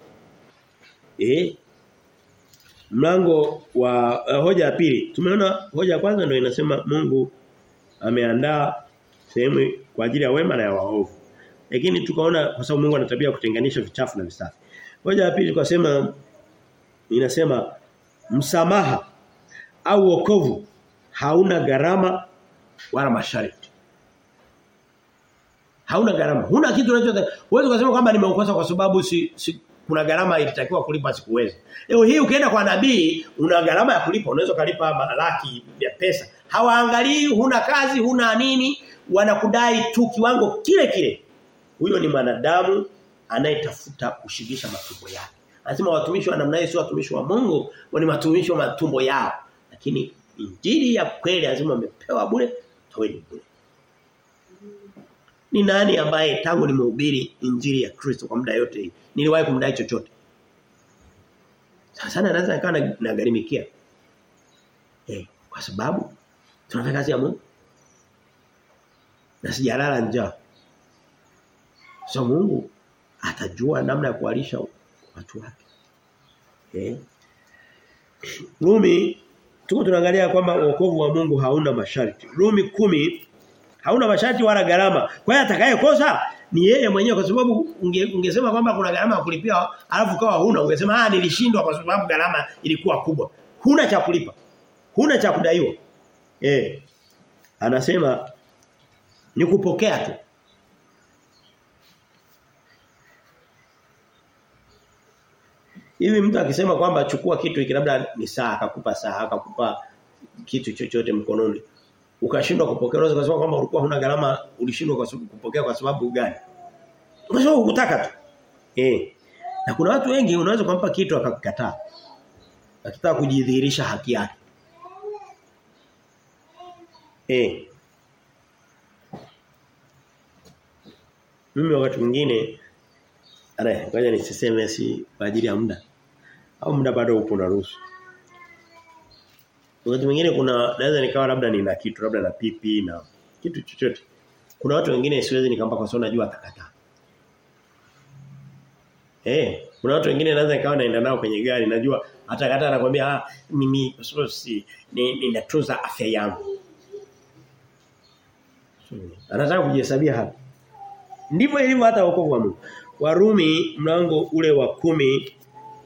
Eh? Mlango wa uh, hoja ya pili. Tumeona hoja ya kwanza ndio inasema Mungu ameandaa sehemu kwa ajili ya wema na ya waovu. Lakini tukaona kwa sababu Mungu ana tabia kutenganisha vichafu na visafi. Hoja ya pili tukasema inasema msamaha au wokovu hauna gharama wala masharti. Hauna gharama. Huna kitu unachotaka. Uwezo kusema kwamba nimeokosa kwa sababu si, si kuna gharama ilitakiwa kulipa sikuweza. Leo hii ukienda kwa nabii una gharama ya kulipa, unaweza kulipa malaki ya pesa. Hawaangalii huna kazi, huna nini, wanakudai tu kiwango kile kile. Huyo ni mwanadamu anayetafuta kushibisha matumbo yake. Anasema watumishi wa namna hiyo sio watumishi wa Mungu, ni watumishi wa matumbo yao. Lakini injili ya kweli lazima umepewa bure, toeni bure. Ni nani ambaye tangu nimehubiri injili ya Kristo kwa muda yote hii niliwahi kumdai chochote? sana naweza nikawa nagharimikia. Eh, kwa sababu tunafanya kazi ya Mungu. Na sijalala njaa. So Mungu atajua namna ya kualisha watu wake. Eh. Rumi tuko tunaangalia kwamba wokovu wa Mungu hauna masharti. Rumi kumi hauna masharti wala gharama. Kwa hiyo atakayekosa ni yeye mwenyewe kwa sababu unge, ungesema kwamba kuna gharama ya kulipia alafu kawa huna ungesema ah nilishindwa kwa sababu gharama ilikuwa kubwa. Huna cha kulipa. Huna cha kudaiwa. Eh. Anasema ni kupokea tu. Hivi mtu akisema kwamba chukua kitu iki labda ni saa akakupa saa akakupa kitu chochote mkononi. Ukashindwa kupokea unaweza kusema kwamba ulikuwa huna gharama ulishindwa kupokea kwa sababu gani? Kwa sababu tu. Eh. Na kuna watu wengi unaweza kumpa kitu akakataa. Akitaka kujidhihirisha haki yake. Eh. Mimi wakati mwingine Are, ngoja nisiseme si kwa ajili ya muda. Au muda bado upo na ruhusa. Wakati mwingine kuna naweza nikawa labda nina kitu labda na pipi na kitu chochote. Kuna watu wengine siwezi nikampa kwa sababu najua atakataa. Eh, kuna watu wengine naweza nikawa naenda nao kwenye gari najua atakataa anakuambia ah mimi kwa sababu si ninatunza ni afya yangu. Anataka kujihesabia hapa. Ndivyo ilivyo hata wokovu wa Mungu. Warumi mlango ule wa kumi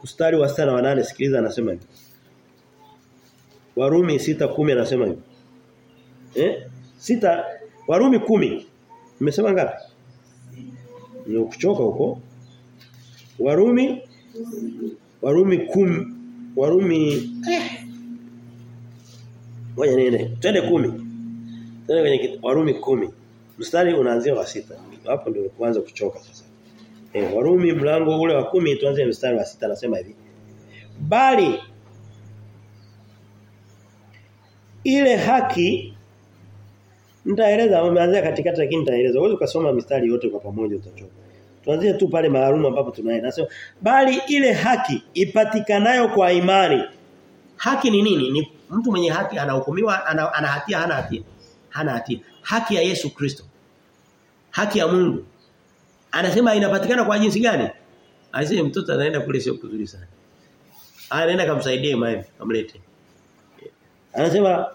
mstari wa sita na wa nane sikiliza anasema hivi. Warumi sita kumi anasema hivi. Eh? Sita Warumi kumi Nimesema ngapi? Ni ukuchoka huko. Warumi Warumi kumi Warumi eh. Ngoja nene. Twende kumi Twende kwenye Warumi kumi Mstari unaanzia wa sita Hapo ndio kuanza kuchoka sasa. Eh, Warumi mlango ule wa kumi tuanze mstari wa sita anasema hivi. Bali ile haki nitaeleza umeanzia katikati lakini nitaeleza. Wewe ukasoma mistari yote kwa pamoja utachoka. Tuanzie tu pale maalum ambapo tunaenda. Nasema bali ile haki ipatikanayo kwa imani. Haki ni nini? Ni mtu mwenye haki anahukumiwa ana, ana hatia hana hatia. Hana hatia. Haki ya Yesu Kristo. Haki ya Mungu. Anasema inapatikana kwa jinsi gani? Aisee mtoto anaenda kule sio kuzuri sana. Anaenda kumsaidie mimi amlete. Anasema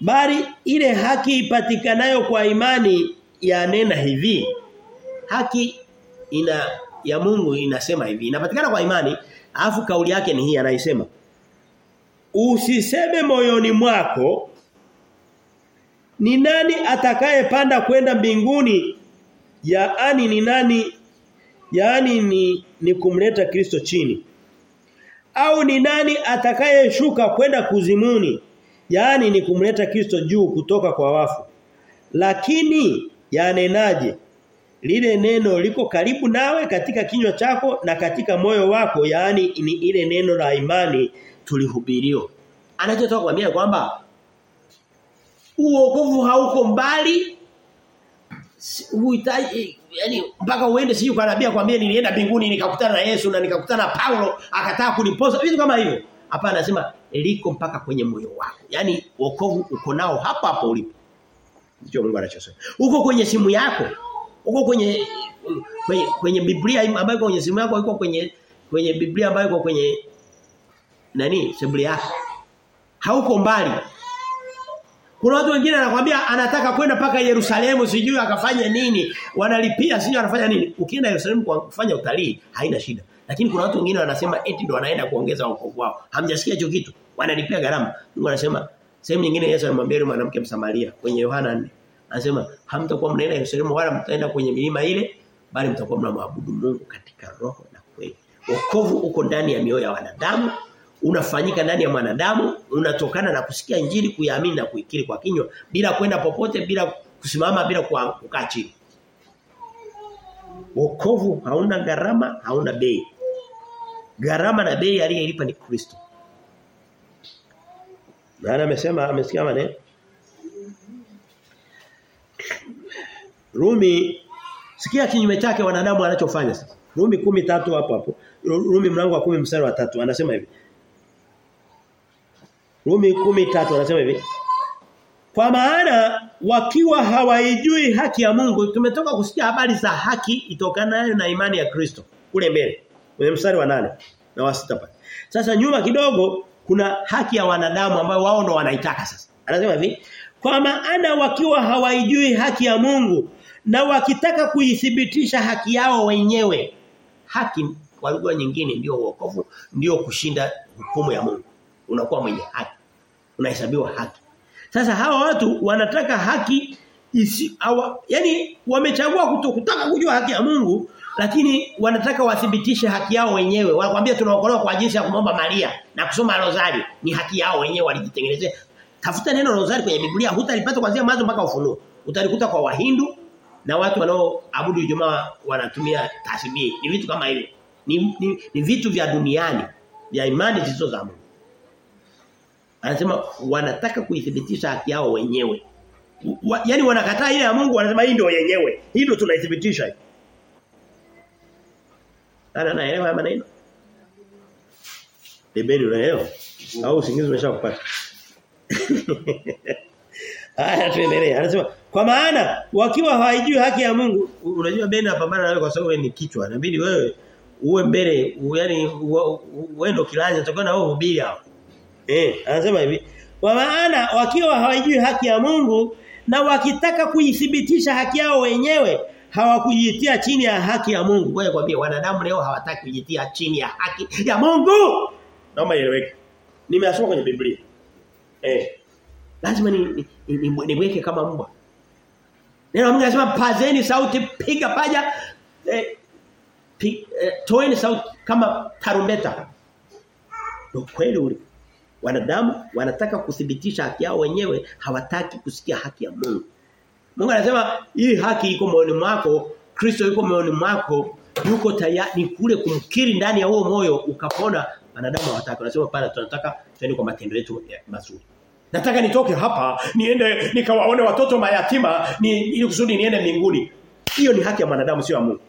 Bali ile haki ipatikanayo kwa imani yanena hivi. Haki ina ya Mungu inasema hivi. Inapatikana kwa imani, alafu kauli yake ni hii anaisema. Usiseme moyoni mwako ni nani atakayepanda kwenda mbinguni? Yaani ni nani? Yaani ni ni kumleta Kristo chini. Au ni nani atakayeshuka kwenda kuzimuni? Yaani ni kumleta Kristo juu kutoka kwa wafu. Lakini yanenaje? Lile neno liko karibu nawe katika kinywa chako na katika moyo wako, yaani ni ile neno la imani tulihubirio. Anachotaka kuambia kwamba uokovu hauko mbali yani mpaka uende siju nabii akwambie nilienda mbinguni nikakutana na Yesu na nikakutana na Paulo akataa kunipoza vitu kama hivyo. Hapa anasema liko mpaka kwenye moyo wako. Yani wokovu uko nao hapa hapo ulipo. Ndicho Mungu anachosema. Uko kwenye simu yako. Uko kwenye kwenye, kwenye Biblia ambayo kwenye simu yako iko kwenye kwenye Biblia ambayo iko kwenye nani sebuli yako. Hauko mbali kuna watu wengine anakuambia anataka kwenda paka Yerusalemu sijui akafanya nini, wanalipia sijui anafanya nini. Ukienda Yerusalemu kufanya utalii haina shida. Lakini kuna watu wengine wanasema eti ndo wanaenda kuongeza wokovu wao. Hamjasikia hicho kitu. Wanalipia gharama. Mungu anasema sehemu nyingine Yesu anamwambia yule mwanamke Msamaria kwenye Yohana 4. Anasema hamtakuwa mnaenda Yerusalemu wala mtaenda kwenye milima ile bali mtakuwa mnamwabudu Mungu katika roho na kweli. Wokovu uko ndani ya mioyo ya wanadamu unafanyika ndani ya mwanadamu unatokana na kusikia injili kuiamini na kuikiri kwa kinywa bila kwenda popote bila kusimama bila kukaa chini. Wokovu hauna gharama hauna bei. Gharama na bei aliyelipa ni Kristo. Maana amesema amesikia maneno. Rumi sikia kinyume chake wanadamu anachofanya sasa. Rumi 13 hapo hapo. Rumi mlango wa 10 mstari wa 3 anasema hivi Rumi 13 anasema hivi. Kwa maana wakiwa hawaijui haki ya Mungu, tumetoka kusikia habari za haki itokanayo na imani ya Kristo kule mbele. Kwenye mstari wa nane na wa sita pale. Sasa nyuma kidogo kuna haki ya wanadamu ambayo wao ndo wanaitaka sasa. Anasema hivi, kwa maana wakiwa hawaijui haki ya Mungu na wakitaka kuithibitisha haki yao wenyewe. Haki kwa lugha nyingine ndio wokovu, ndio kushinda hukumu ya Mungu. Unakuwa mwenye haki unahesabiwa haki. Sasa hawa watu wanataka haki isi awa, yani wamechagua kutokutaka kujua haki ya Mungu lakini wanataka wathibitishe haki yao wenyewe. Wanakuambia tunaokolewa kwa jinsi ya kumomba Maria na kusoma rozari ni haki yao wenyewe walijitengenezea. Tafuta neno rozari kwenye Biblia hutalipata kuanzia mwanzo mpaka ufunuo. Utalikuta kwa Wahindu na watu wanaoabudu Ijumaa wanatumia tasbihi. Ni vitu kama hivyo. Ni, ni, ni vitu vya duniani vya imani zisizo za Mungu. Anasema wanataka kuithibitisha haki yao wenyewe. Wa, yani wanakataa ile ya Mungu wanasema hii ndio yenyewe. Hii ndio tunaithibitisha. Ana naelewa maneno? Debeni unaelewa? Au usingizi umeshakupata? *laughs* Haya tuendelee. Anasema kwa maana wakiwa hawajui haki ya Mungu, unajua Ben anapambana nawe kwa sababu wewe ni kichwa. Inabidi wewe uwe mbele, yani wewe ndio kilanja utakuwa na wewe hubiri hao. Eh, anasema hivi. Kwa maana wakiwa hawajui haki ya Mungu na wakitaka kuithibitisha haki yao wenyewe hawakujitia chini ya haki ya Mungu. Wewe kwambie wanadamu leo hawataki kujitia chini ya haki ya Mungu. Naomba ieleweke. Nimeasoma kwenye Biblia. Eh. Lazima ni niweke ni, ni, ni, ni kama mbwa. Neno Mungu anasema pazeni sauti piga paja eh, pi, eh, toeni sauti kama tarumbeta. Ndio kweli. Wanadamu wanataka kuthibitisha haki yao wenyewe, hawataki kusikia haki ya Mungu. Mungu anasema hii haki iko moyoni mwako, Kristo yuko moyoni mwako, yuko tayari kule kumkiri ndani ya huo moyo ukapona. Wanadamu hawataka. Wanasema pana tunataka twende kwa matendo yetu mazuri. Nataka nitoke hapa niende nikawaone watoto mayatima ni ili kusudi niende mbinguni. Hiyo ni haki ya mwanadamu sio ya Mungu.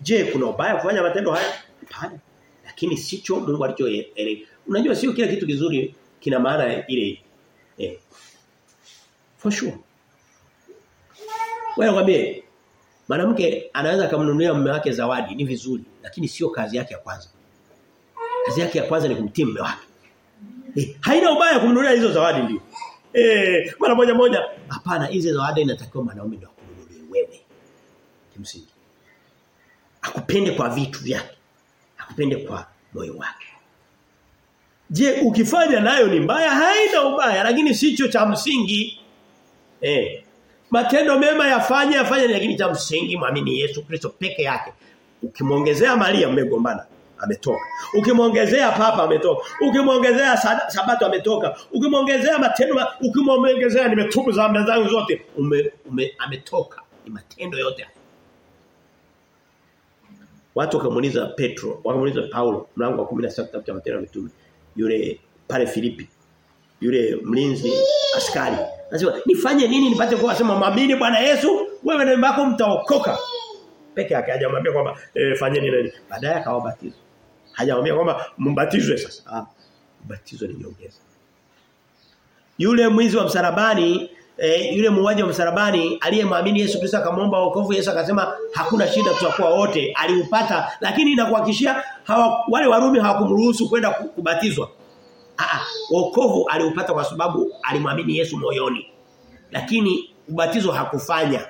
Je, kuna ubaya kufanya matendo haya? Hapana. Lakini sicho Mungu alichoelewa. Unajua sio kila kitu kizuri kina maana ile eh. For sure. Wewe wabe mwanamke anaweza kumnunulia mume wake zawadi ni vizuri lakini sio kazi yake ya kwanza. Kazi yake ya kwanza ni kumtii mume wake. Eh, haina ubaya kumnunulia hizo zawadi ndio. Eh, mara moja moja. Hapana, hizo zawadi inatakiwa mwanaume ndio akununulie wewe. Kimsingi. Akupende kwa vitu vyake. Akupende kwa moyo wake. Je, ukifanya nayo ni mbaya? Haina ubaya, lakini sicho cha msingi. Eh. Matendo mema yafanye yafanye lakini cha msingi muamini Yesu Kristo peke yake. Ukimwongezea Maria mmegombana ametoka. Ukimwongezea papa ametoka. Ukimwongezea sabato ametoka. Ukimwongezea matendo ukimwongezea nimetubu dhambi zangu zote ume, ume ametoka. Ni matendo yote. Watu wakamuuliza Petro, wakamuuliza Paulo mlango wa 16 kitabu cha Matendo ya Mitume. Yule pale Filipi. Yule mlinzi askari. Anasema nifanye nini nipate kuwa sema mwamini Bwana Yesu wewe na mbako mtaokoka. Peke yake hajamwambia kwamba e, fanyeni nini. Baadaye akawabatiza. Hajamwambia kwamba mbatizwe sasa. Ah, batizo ni nyongeza. Yule mwizi wa msalabani e, yule muuaji wa msalabani aliyemwamini Yesu Kristo akamwomba wokovu Yesu akasema hakuna shida tutakuwa wote aliupata lakini inakuhakikishia wale Warumi hawakumruhusu kwenda kubatizwa. Ah, wokovu aliupata kwa sababu alimwamini Yesu moyoni. Lakini ubatizo hakufanya.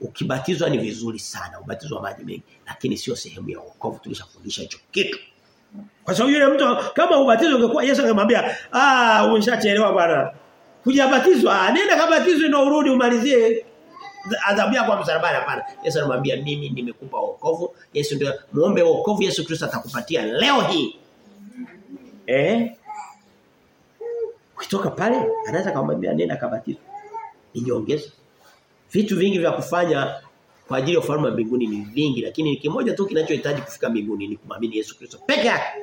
Ukibatizwa ni vizuri sana, ubatizo wa maji mengi, lakini sio sehemu ya wokovu tulishafundisha hicho kitu. Kwa sababu yule mtu kama ubatizo ungekuwa Yesu angemwambia, "Ah, umeshachelewa bwana. Kujabatizwa, nenda kabatizwe na urudi umalizie adhabu yako msalabani hapana." Yesu anamwambia, "Mimi nimekupa wokovu." Yesu ndio muombe wokovu Yesu Kristo atakupatia leo hii. Eh? Kutoka pale anaweza kumwambia nenda kabatizwe. Ninyongeze. Vitu vingi vya kufanya kwa ajili ya ufalme wa mbinguni ni vingi lakini kimoja tu kinachohitaji kufika mbinguni ni kumwamini Yesu Kristo peke yake.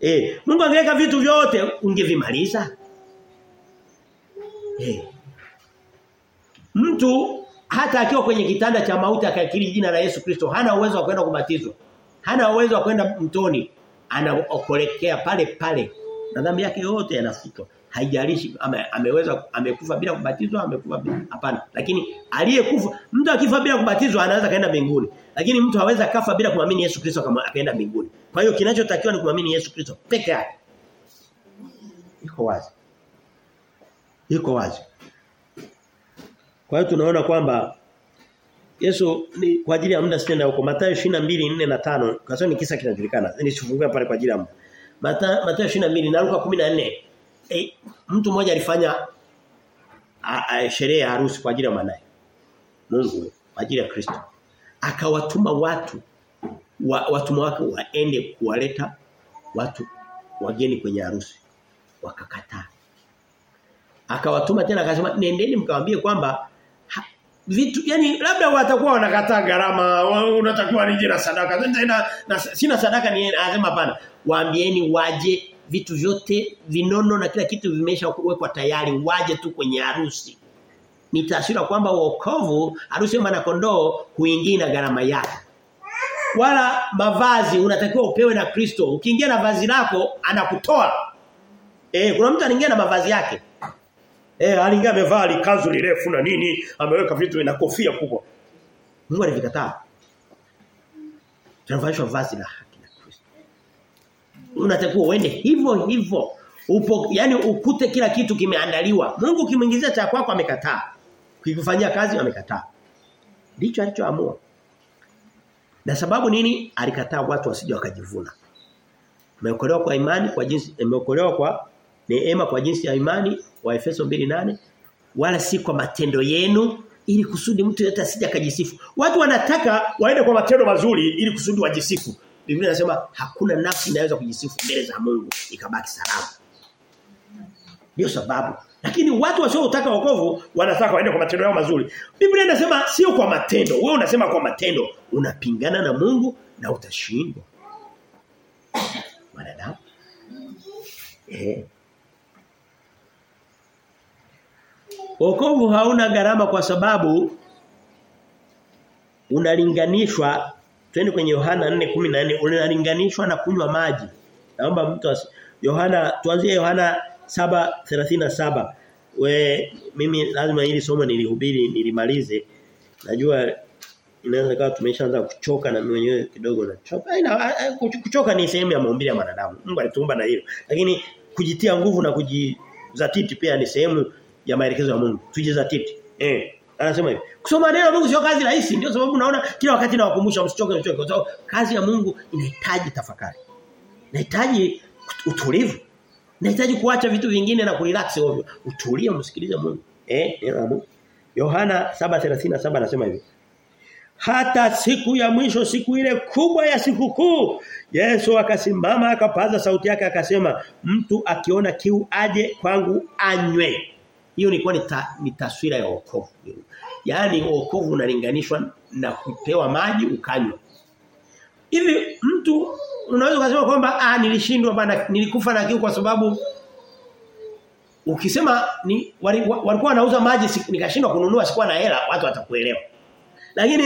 Eh, Mungu angeweka vitu vyote ungevimaliza. Eh. Mtu hata akiwa kwenye kitanda cha mauti akakiri jina la Yesu Kristo hana uwezo wa kwenda kubatizwa. Hana uwezo wa kwenda mtoni. Anaokolekea pale pale na dhambi yake yote yanafutwa. Haijalishi ame, ameweza amekufa bila kubatizwa amekufa bila hapana lakini aliyekufa mtu akifa bila kubatizwa anaweza kaenda mbinguni lakini mtu haweza kafa bila kumwamini Yesu Kristo kama akaenda mbinguni kwa hiyo kinachotakiwa ni kumwamini Yesu Kristo peke yake iko wazi iko wazi kwa hiyo tunaona kwamba Yesu ni kwa ajili ya muda sitenda huko Mathayo 22:4 na 5 kwa sababu ni kisa kinajulikana nisifungue pale kwa ajili ya muda Mathayo 22 na Luka 14 e, mtu mmoja alifanya sherehe ya harusi kwa ajili ya mwanae. Mungu kwa ajili ya Kristo. Akawatuma watu wa, watumwa wake waende kuwaleta watu wageni kwenye harusi. Wakakataa. Akawatuma tena akasema nendeni mkawaambie kwamba vitu yani labda watakuwa wanakataa gharama unatakiwa nije na sadaka. Na, na, sina sadaka ni anasema hapana. Waambieni waje vitu vyote vinono na kila kitu vimeshawekwa tayari waje tu kwenye harusi. Ni taswira kwamba wokovu harusi ya kondoo huingii na gharama yake. Wala mavazi unatakiwa upewe na Kristo. Ukiingia na vazi lako anakutoa. Eh kuna mtu anaingia na mavazi yake eh alinga amevaa? Likanzu lirefu na nini? Ameweka vitu na kofia kubwa. Mungu alivikataa. Tunavalishwa vazi la haki na Kristo. Unatakiwa uende hivyo hivyo. Upo yani ukute kila kitu kimeandaliwa. Mungu kimwingizia cha kwako amekataa. Kikufanyia kazi amekataa. Ndicho alichoamua. Na sababu nini? Alikataa watu wasije wakajivuna. Umeokolewa kwa imani kwa jinsi umeokolewa kwa neema kwa jinsi ya imani wa Efeso 2:8 wala si kwa matendo yenu ili kusudi mtu yote asije akajisifu. Watu wanataka waende kwa matendo mazuri ili kusudi wajisifu. Biblia inasema hakuna nafsi inaweza kujisifu mbele za Mungu ikabaki salama. Ndio sababu. Lakini watu wasiotaka wokovu wanataka waende kwa matendo yao mazuri. Biblia inasema sio kwa matendo. Wewe unasema kwa matendo, unapingana na Mungu na utashindwa. Wanadamu. Eh. Wokovu hauna gharama kwa sababu unalinganishwa twende kwenye Yohana 4:14 unalinganishwa na kunywa maji. Naomba mtu Yohana tuanzie Yohana 7:37. We mimi lazima hili somo nilihubiri nilimalize. Najua inaweza kawa tumeshaanza kuchoka na mwenyewe kidogo na choka. Kuchoka ni sehemu ya maumbile ya mwanadamu. Mungu alituumba na hilo. Lakini kujitia nguvu na kuji Kujizatiti pia ni sehemu ya maelekezo ya Mungu. Tujizatiti. Eh. Anasema hivi. Kusoma neno la Mungu sio kazi rahisi. Ndio sababu naona kila wakati nawakumbusha msichoke msichoke. Kwa sababu kazi ya Mungu inahitaji tafakari. Inahitaji utulivu. Inahitaji kuacha vitu vingine na kurelax ovyo. Utulie msikilize Mungu. Eh, neno la Mungu. Yohana 7:37 anasema hivi. Hata siku ya mwisho siku ile kubwa ya sikukuu Yesu akasimama akapaza sauti yake akasema mtu akiona kiu aje kwangu anywe. Hiyo ilikuwa ni, ta, ni taswira ya wokovu. Yaani wokovu unalinganishwa na kupewa maji ukanywa. Hivi mtu unaweza kusema kwamba ah nilishindwa bana nilikufa na kiu kwa sababu ukisema ni walikuwa wanauza maji nikashindwa kununua sikuwa na hela watu watakuelewa. Lakini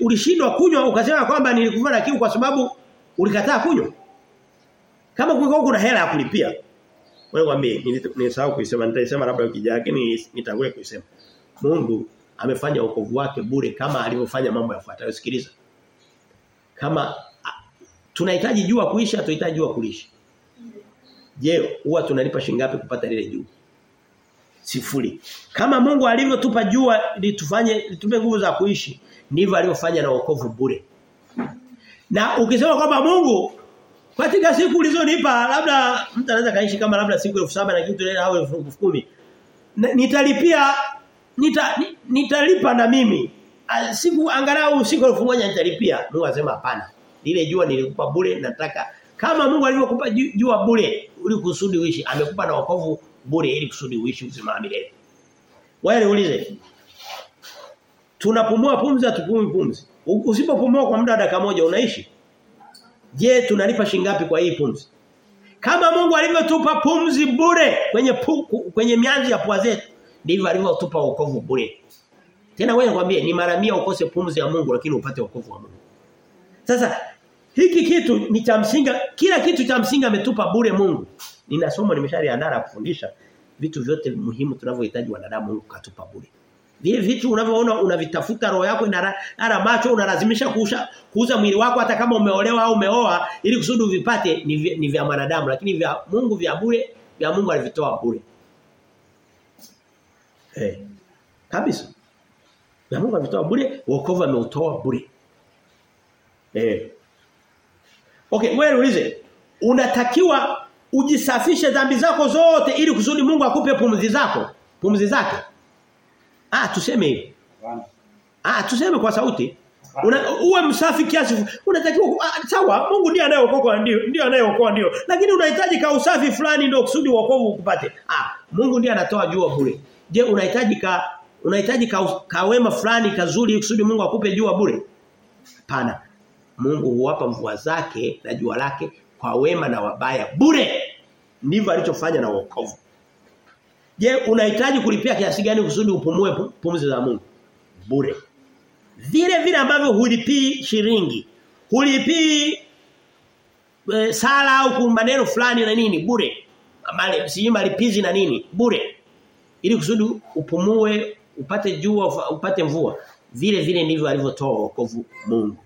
ulishindwa uli kunywa ukasema kwamba nilikufa na kiu kwa sababu ulikataa kunywa. Kama kulikuwa kuna hela ya kulipia. Wewe mwambie nilisahau kuisema nitaisema labda ukija lakini nitangulia kuisema. Mungu amefanya wokovu wake bure kama alivyofanya mambo yafuatayo. Sikiliza. Kama tunahitaji jua kuisha tunahitaji jua kulisha. Je, huwa tunalipa shingapi kupata lile jua? Sifuri. Kama Mungu alivyotupa jua litufanye litupe nguvu za kuishi, ndivyo alivyofanya na wokovu bure. Na ukisema kwamba Mungu katika siku ulizonipa labda mtu anaweza kaishi kama labda siku 7000 na kitu au 10000 nitalipia nita, nitalipa na mimi. Siku angalau siku 1000 nitalipia. Mungu anasema hapana. Lile jua nilikupa bure nataka. Kama Mungu alivyokupa jua bure ili kusudi uishi. Amekupa na wokovu bure ili kusudi uishi uzima milele. Wewe niulize. Tunapumua pumzi atupumi pumzi? Usipopumua kwa muda dakika moja unaishi je tunalipa shingapi kwa hii pumzi? Kama Mungu alivyotupa pumzi bure kwenye puku, kwenye mianzi ya pua zetu ndivyo alivyotupa wokovu bure. Tena wewe nikwambie ni mara 100 ukose pumzi ya Mungu lakini upate wokovu wa Mungu. Sasa hiki kitu ni cha msingi kila kitu cha msinga ametupa bure Mungu. Nina somo nimeshaliandaa kufundisha vitu vyote muhimu tunavyohitaji wanadamu Mungu katupa bure vile vitu unavyoona unavitafuta roho yako inara macho unalazimisha kuusha kuuza mwili wako hata kama umeolewa au umeoa ili kusudi uvipate ni, vya, ni vya wanadamu lakini vya Mungu vya bure vya Mungu alivitoa bure. Eh. Hey. Kabisa. Vya Mungu alivitoa bure, wokovu ameutoa bure. Eh. Hey. Okay, wewe ulize. Unatakiwa ujisafishe dhambi zako zote ili kusudi Mungu akupe pumzi zako, pumzi zake. Ah tuseme. Hivi. Ah tuseme kwa sauti. Una, uwe msafi kiasi. Unatakiwa ah, sawa Mungu ndiye anayeokoa ndio ndio anayeokoa ndio. Lakini unahitaji ka usafi fulani ndio kusudi wokovu ukupate. Ah Mungu ndiye anatoa jua bure. Je unahitaji ka unahitaji ka, ka wema fulani kazuri kusudi Mungu akupe jua bure? Pana Mungu huwapa mvua zake na jua lake kwa wema na wabaya bure. Ndivyo alichofanya na wokovu Je, unahitaji kulipia kiasi gani kusudi upumue pumzi za Mungu? Bure. Vile vile ambavyo hulipii shilingi, hulipii e, sala au kumbaneno fulani na nini bure. Mali sijui malipizi na nini bure. Ili kusudi upumue, upate jua, upate mvua. Vile vile ndivyo alivyotoa wokovu Mungu.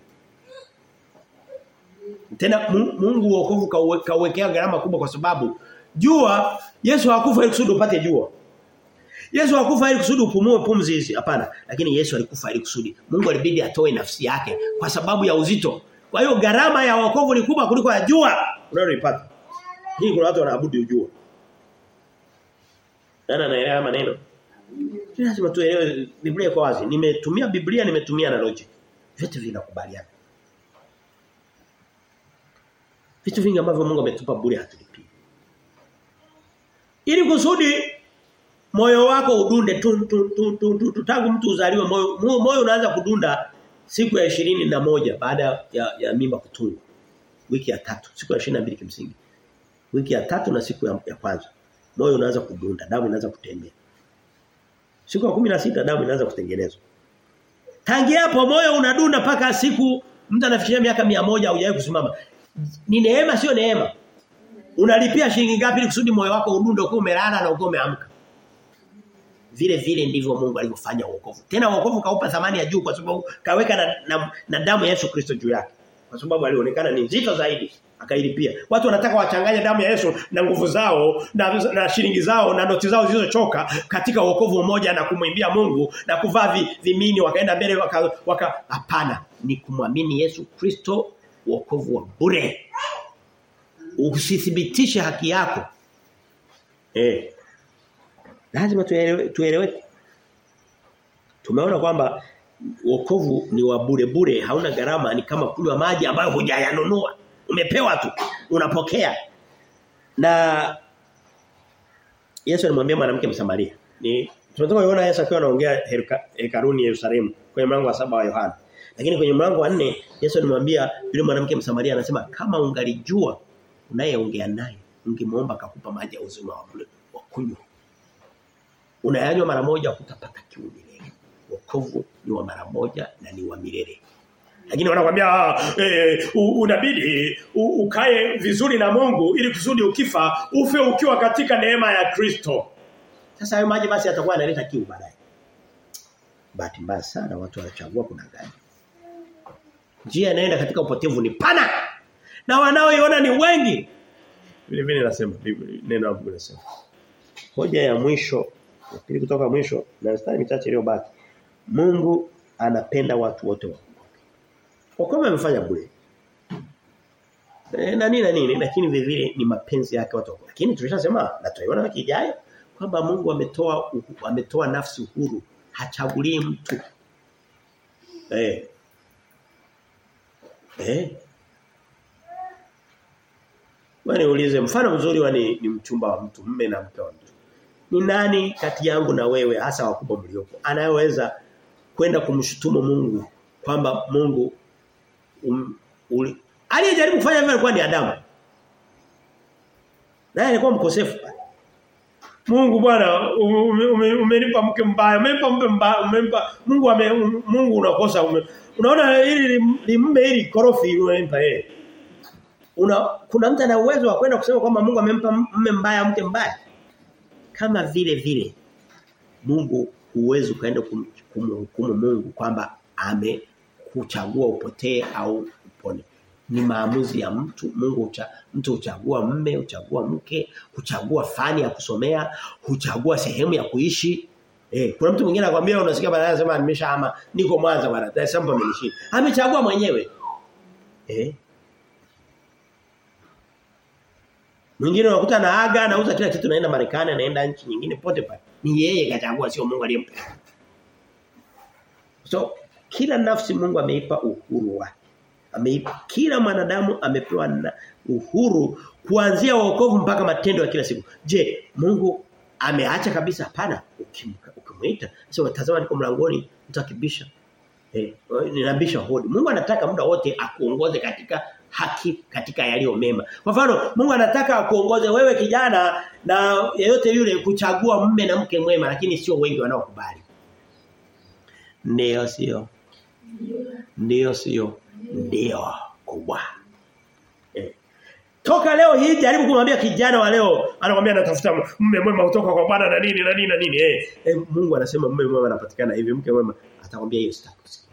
Tena Mungu wokovu kauwekea gharama kubwa kwa sababu jua Yesu hakufa ili kusudi upate jua. Yesu hakufa ili kusudi upumue pumzi hizi hapana lakini Yesu alikufa ili kusudi Mungu alibidi atoe nafsi yake kwa sababu ya uzito. Kwa hiyo gharama ya wokovu ni kubwa kuliko ya jua unaloipata. Hii kuna watu wanaabudu jua. Nani anaelewa maneno? Lazima tuelewe Biblia kwa wazi. Nimetumia Biblia nimetumia na logic. Vyote vinakubaliana. Vitu vingi ambavyo Mungu ametupa bure hatulipi. Ili kusudi moyo wako udunde tu, tu, tu, tu, tu, tu tangu mtu uzaliwe moyo moyo unaanza kudunda siku ya ishirini na moja baada ya, ya mimba kutungwa. Wiki ya tatu, siku ya 22 kimsingi. Wiki ya tatu na siku ya, ya kwanza. Moyo unaanza kudunda, damu inaanza kutembea. Siku ya 16 damu inaanza kutengenezwa. Tangia hapo moyo unadunda mpaka siku mtu anafikia miaka 100 haujawahi kusimama. Ni neema sio neema. Unalipia shilingi ngapi kusudi moyo wako udunde ukiwa umelala na ukiwa umeamka? Vile vile ndivyo Mungu alivyofanya wokovu. Tena wokovu kaupa thamani ya juu kwa sababu kaweka na, na, na damu ya Yesu Kristo juu yake. Kwa sababu alionekana ni nzito zaidi akailipia. Watu wanataka wachanganye damu ya Yesu na nguvu zao na, na shilingi zao na noti zao zilizochoka katika wokovu mmoja na kumwimbia Mungu na kuvaa vimini wakaenda mbele waka hapana ni kumwamini Yesu Kristo wokovu wa bure. Usithibitishe haki yako. Eh. Lazima tuelewe tueleweke. Tumeona kwamba wokovu ni wa bure bure, hauna gharama, ni kama kunywa maji ambayo hujayanunua. Umepewa tu, unapokea. Na Yesu alimwambia mwanamke Msamaria. Ni tunataka kuona Yesu akiwa anaongea hekaruni Yerusalemu kwenye mlango wa saba wa Yohana. Lakini kwenye mlango wa nne Yesu alimwambia yule mwanamke Msamaria anasema kama ungalijua unayeongea naye ungemuomba akakupa maji ya uzima wa wa kunywa. Unayanywa mara moja utapata kiu milele. Wokovu ni wa mara moja na ni wa milele. Lakini wanakuambia eh, unabidi ukae vizuri na Mungu ili kusudi ukifa ufe ukiwa katika neema ya Kristo. Sasa hayo maji basi yatakuwa yanaleta kiu baadaye. Bahati mbaya sana watu wanachagua kuna gani. Njia inaenda katika upotevu ni pana. Na wanaoiona ni wengi. Vile vile nasema neno la Mungu nasema. Hoja ya mwisho, pili kutoka mwisho na mstari michache iliyobaki. Mungu anapenda watu wote wa Wokovu amefanya bure. E, na nini na nini lakini vile vile ni mapenzi yake watu. Lakini tulishasema na tutaiona wiki ijayo kwamba Mungu ametoa ametoa nafsi uhuru, hachagulii mtu. Eh. Eh. Wewe niulize mfano mzuri wa ni, ni mchumba wa mtu, mme na mke wa mtu. Ni nani kati yangu na wewe hasa wakubwa mliopo anayeweza kwenda kumshutumu Mungu kwamba Mungu um, uli aliyejaribu kufanya hivyo alikuwa ni Adamu. Naye alikuwa mkosefu. Mungu bwana umenipa mke mbaya, umenipa mke mbaya, umenipa Mungu ame, Mungu unakosa ume, unaona hili limme hili korofi umempa yeye. Una kuna mtu ana uwezo wa kwenda kusema kwamba Mungu amempa mume mbaya mke mbaya. Kama vile vile Mungu huwezi kaenda kumhukumu Mungu kwamba ame kuchagua upotee au upone. Ni maamuzi ya mtu. Mungu ucha, mtu uchagua mme, uchagua mke, uchagua fani ya kusomea, uchagua sehemu ya kuishi. Eh, kuna mtu mwingine anakuambia unasikia baadaye anasema nimeshahama niko Mwanza bwana. Dar es. Amechagua mwenyewe. Eh? Mwingine unakuta anaaga anauza kila kitu naenda Marekani anaenda nchi nyingine pote pale. Ni yeye kachagua sio Mungu aliyempa. So kila nafsi Mungu ameipa uhuru wake. Ameipa kila mwanadamu amepewa na uhuru kuanzia wokovu mpaka matendo ya kila siku. Je, Mungu ameacha kabisa hapana ukimuita. Sio tazama niko mlangoni mtakibisha. Eh, ninabisha hodi. Mungu anataka muda wote akuongoze katika haki katika yaliyo mema. Kwa mfano, Mungu anataka kuongoze wewe kijana na yeyote yule kuchagua mume na mke mwema lakini sio wengi wanaokubali. Ndio sio. Ndio sio. Ndio kubwa. Eh. Toka leo hii jaribu kumwambia kijana wa leo anakuambia natafuta mume mwema kutoka kwa Bwana na nini na nini na nini eh. eh Mungu anasema mume mwema anapatikana hivi mke mwema atakwambia hiyo sitakusikia.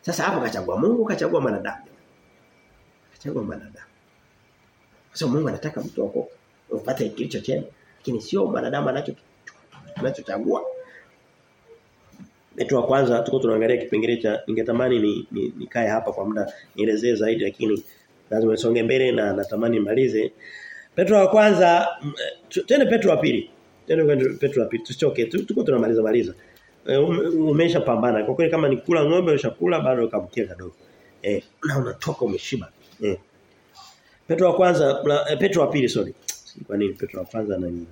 Sasa hapo kachagua Mungu kachagua mwanadamu. Kachagua mwanadamu. Sasa Mungu anataka mtu wako upate kilicho chema lakini sio mwanadamu anacho anachochagua. Petro wa kwanza tuko tunaangalia kipengele cha ningetamani ni, ni nikae hapa kwa muda nielezee zaidi lakini lazima nisonge mbele na natamani nimalize. Petro wa kwanza tena Petro wa pili. Tena Petro wa pili tusichoke tuko tunamaliza maliza. Umesha pambana. Kwa kweli kama ni kula ng'ombe ushakula bado ukamkia kadogo. Eh na unatoka umeshiba. Eh. Petro wa kwanza eh, Petro wa pili sorry. Kwa nini Petro wa kwanza na nini?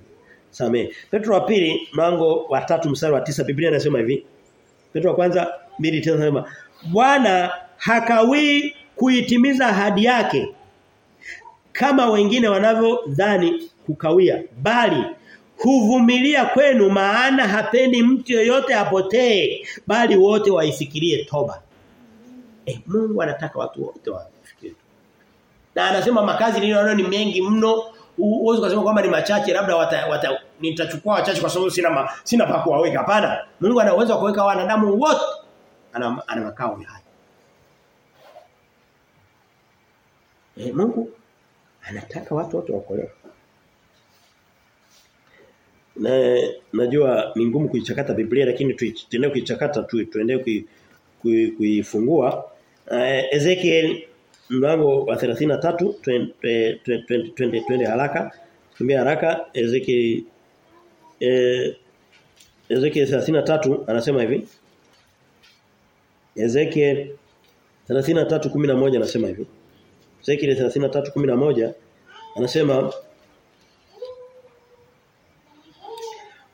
Samee. Petro wa pili mlango wa tatu mstari wa tisa Biblia inasema hivi. Petro wa kwanza mbili tena nasema Bwana hakawi kuitimiza ahadi yake kama wengine wanavyodhani kukawia bali huvumilia kwenu maana hapendi mtu yoyote apotee bali wote waifikirie toba. Eh Mungu anataka watu wote wafikirie. Na anasema makazi niliyoona ni mengi mno uwezo kusema kwamba ni machache labda wata, wata nitachukua wachache kwa sababu sina ma, sina pa kuwaweka hapana Mungu ana uwezo wa kuweka wanadamu wote ana, ana makao haya. Eh, Mungu anataka watu wote waokolewe. Na najua ni ngumu kuichakata Biblia lakini tuendelee kuichakata tu tuendelee kuifungua. Uh, Ezekiel mlango wa 33 twende haraka. tumia haraka Ezekiel eh Ezekiel 33 anasema hivi. Ezekiel 33:11 anasema hivi. Ezekiel 33:11 anasema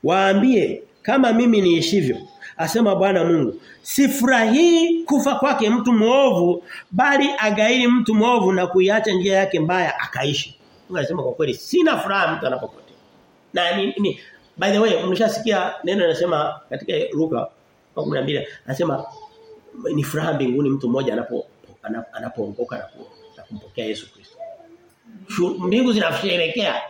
Waambie kama mimi niishivyo asema Bwana Mungu sifurahii kufa kwake mtu mwovu bali agairi mtu mwovu na kuiacha njia yake mbaya akaishi. Mungu anasema kwa kweli sina furaha mtu anapopotea. Na ni, ni by the way mlishasikia neno linasema katika Luka 12 anasema ni furaha mbinguni mtu mmoja anapo anapoongoka na, na kumpokea Yesu Kristo. Mbingu zinasherehekea.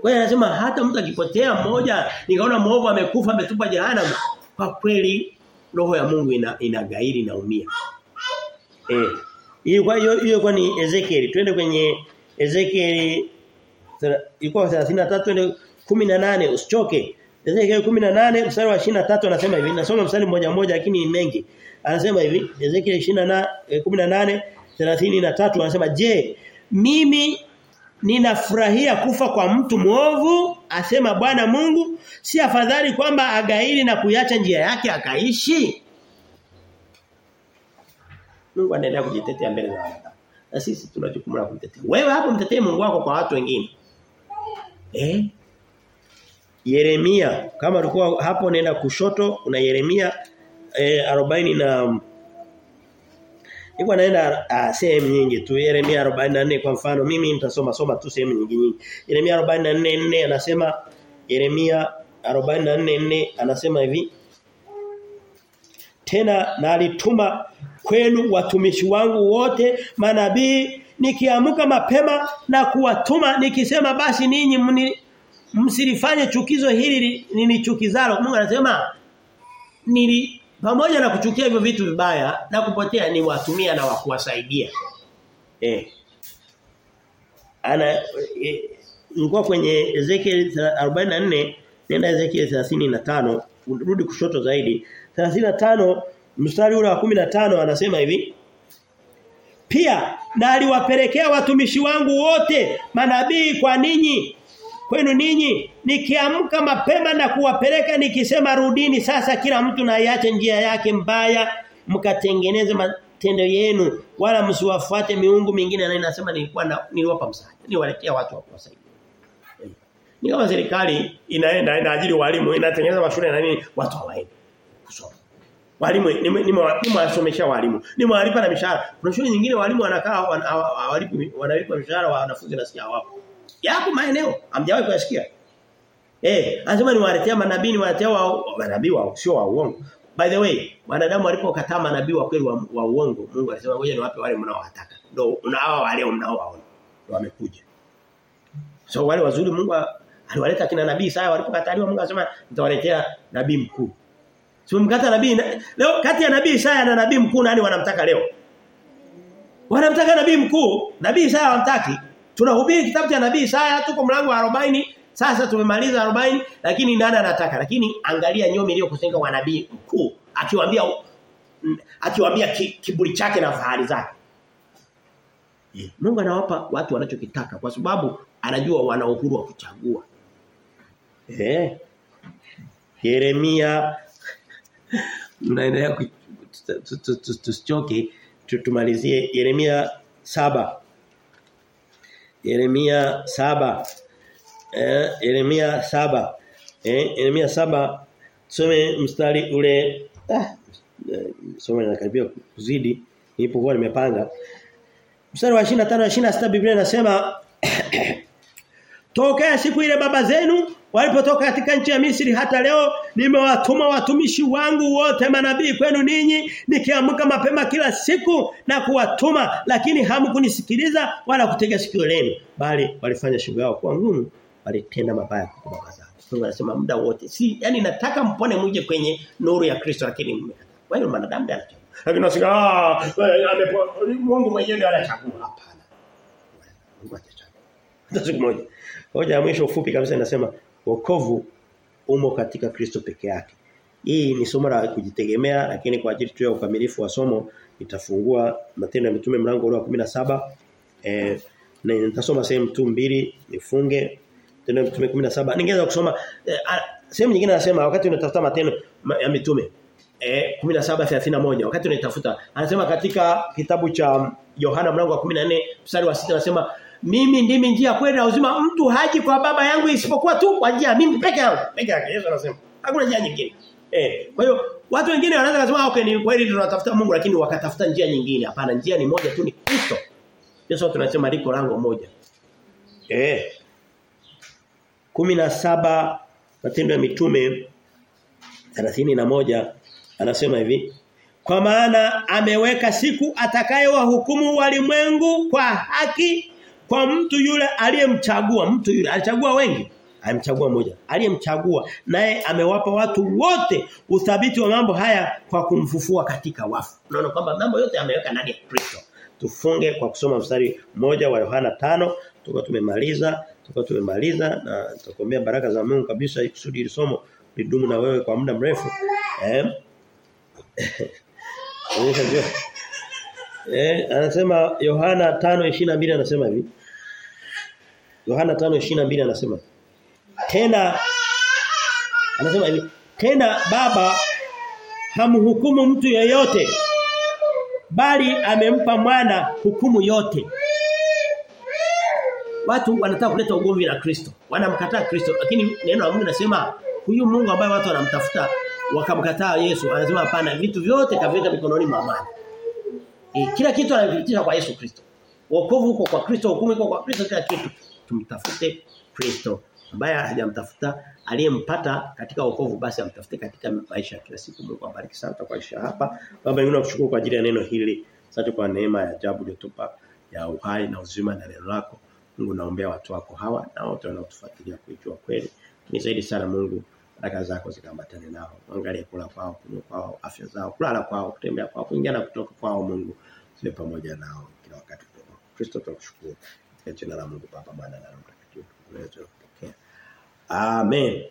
Kwa hiyo anasema hata mtu akipotea mmoja nikaona muovu amekufa ametupa jehanamu kwa kweli roho ya Mungu ina inagairi naumia. Eh. Hiyo kwa hiyo hiyo kwa ni Ezekiel. Twende kwenye Ezekiel ilikuwa 33 twende 18 usichoke. Ezekiel 18 mstari wa 23 anasema hivi. Nasoma mstari mmoja mmoja lakini ni mengi. Anasema hivi Ezekiel 28 18 33 anasema je mimi ninafurahia kufa kwa mtu mwovu asema Bwana Mungu si afadhali kwamba agairi na kuiacha njia yake akaishi? Mungu anaendelea kujitetea mbele za wanadamu. Na sisi tuna jukumu la kumtetea. Wewe hapo mtetee Mungu wako kwa watu wengine. Eh? Yeremia kama ulikuwa hapo nenda kushoto una Yeremia eh, 40 na Niko naenda uh, sehemu nyingi tu Yeremia 44 kwa mfano mimi nitasoma soma tu sehemu nyingi nyingi. Yeremia 44:4 anasema Yeremia 44:4 anasema hivi Tena na alituma kwenu watumishi wangu wote manabii nikiamka mapema na kuwatuma nikisema basi ninyi msilifanye chukizo hili nilichukizalo Mungu anasema nili pamoja na kuchukia hivyo vitu vibaya na kupotea ni watumia na wakuwasaidia. Eh. Ana nilikuwa kwenye Ezekiel 44 nenda Ezekiel 35 rudi kushoto zaidi. 35 mstari ule wa 15 anasema hivi. Pia na aliwapelekea watumishi wangu wote manabii kwa ninyi kwenu ninyi nikiamka mapema na kuwapeleka nikisema rudini sasa kila mtu na iache njia yake mbaya mkatengeneze matendo yenu wala msiwafuate miungu mingine. Na inasema nilikuwa na, niliwapa msaada niwaletea watu wa kuwasaidia. Ni kama serikali inaenda inaajiri walimu inatengeneza mashule na nini watu hawaendi kusoma. Walimu nimewasomesha walimu nimewalipa na mishahara. Kuna shule nyingine walimu wanakaa wanalipa mishahara wanafunzi na si hawapo Yapo maeneo hamjawahi kuyasikia. Eh, anasema niwaletea manabii niwaletea wa manabii wa sio wa uongo. By the way, wanadamu walipokataa manabii wa kweli wa, uongo, Mungu alisema ngoja niwape wale mnaowataka. Ndio unao wale mnaowaona. Ndio wamekuja. So wale wazuri Mungu aliwaleta kina nabii Isaya walipokataliwa Mungu alisema nitawaletea nabii mkuu. Sio mkata nabii leo kati ya nabii Isaya na nabii mkuu nani wanamtaka leo? Wanamtaka nabii mkuu, nabii Isaya wamtaki. Tunahubiri kitabu cha nabii Isaya tuko mlango wa 40 sasa tumemaliza 40 lakini nani anataka lakini angalia nyomi iliyokusanyika kwa nabii mkuu akiwaambia akiwaambia ki, kiburi chake na fahari zake. Yeah. Mungu anawapa watu wanachokitaka kwa sababu anajua wana uhuru wa kuchagua. Eh. Yeah. Yeremia mnaendelea tusichoke tumalizie Yeremia saba Yeremia saba. Eh, Yeremia saba. Eh, Yeremia saba. Tusome mstari ule. Ah, somo linakaribia kuzidi. Nilipokuwa nimepanga. Mstari wa 25 na 26 Biblia inasema *coughs* Tokea siku ile baba zenu walipotoka katika nchi ya Misri hata leo nimewatuma watumishi wangu wote manabii kwenu ninyi nikiamka mapema kila siku na kuwatuma lakini hamkunisikiliza wala kutega sikio lenu bali walifanya shughuli yao kwa ngumu walitenda mabaya kwa baba zao. Mungu anasema muda wote si yani nataka mpone mje kwenye nuru ya Kristo lakini mmekataa. hiyo mwanadamu ndiye anachagua. Lakini unasikia ah Mungu mwenyewe ndiye anachagua hapana. Mungu atachagua Hata siku moja. Hoja ya mwisho ufupi kabisa inasema wokovu umo katika Kristo peke yake. Hii ni somo la kujitegemea lakini kwa ajili tu ya ukamilifu wa somo nitafungua Matendo ya Mitume mlango ule wa 17 eh na nitasoma sehemu tu mbili nifunge Matendo ya Mitume 17 ningeweza kusoma eh, sehemu nyingine anasema wakati unatafuta Matendo ya Mitume eh 17:31 wakati unatafuta anasema katika kitabu cha Yohana mlango wa 14 mstari wa 6 anasema mimi ndimi njia kweli na uzima. Mtu haji kwa baba yangu isipokuwa tu kwa njia mimi peke yangu. Peke yake Yesu anasema. Hakuna njia nyingine. Eh kwa hiyo watu wengine wanaanza kusema okay ni kweli tunatafuta Mungu lakini wakatafuta njia nyingine. Hapana njia ni moja tu ni Kristo. Yesu tunasema liko lango moja. Eh 17 matendo ya mitume 31 anasema hivi kwa maana ameweka siku atakayewahukumu walimwengu kwa haki kwa mtu yule aliyemchagua mtu yule alichagua wengi? Alimchagua mmoja. Aliyemchagua naye amewapa watu wote uthabiti wa mambo haya kwa kumfufua katika wafu. Unaona kwamba mambo yote ameweka ndani ya Kristo. Tufunge kwa kusoma mstari mmoja wa Yohana tano. Tuko tumemaliza tuko tumemaliza na tutakuombea baraka za Mungu kabisa kusudi hili somo lidumu na wewe kwa muda mrefu. Eh *laughs* Eh anasema Yohana 5:22 anasema hivi. Yohana 5:22 anasema tena anasema hivi tena baba hamhukumu mtu yeyote bali amempa mwana hukumu yote. Watu wanataka kuleta ugomvi na Kristo. Wanamkataa Kristo lakini neno la Mungu nasema huyu Mungu ambaye watu wanamtafuta wakamkataa Yesu anasema hapana vitu vyote kaviweka mikononi mwa amani. E, kila kitu anavipitisha kwa Yesu Kristo. Wokovu uko kwa Kristo, hukumu iko kwa Kristo kila kitu. Tumtafute Kristo ambaye hajamtafuta aliyempata katika wokovu basi amtafute katika maisha kila siku. Mungu awabariki sana kwa maisha hapa. Baba mimi nakushukuru kwa ajili ya neno hili. Asante kwa neema ya ajabu uliyotupa ya uhai na uzima na neno lako. Mungu naombea watu wako hawa na wote wanaotufuatilia kujua kweli. Ni zaidi sana Mungu baraka zako zikambatane nao. Angalia kula kwao, kunywa kwao, afya zao, kulala kwao, kutembea kwao, kuingia na kutoka kwao Mungu. Siwe pamoja nao kila wakati. Kristo tunakushukuru. Katika jina la Mungu Baba, Mwana na Roho Mtakatifu. Amen.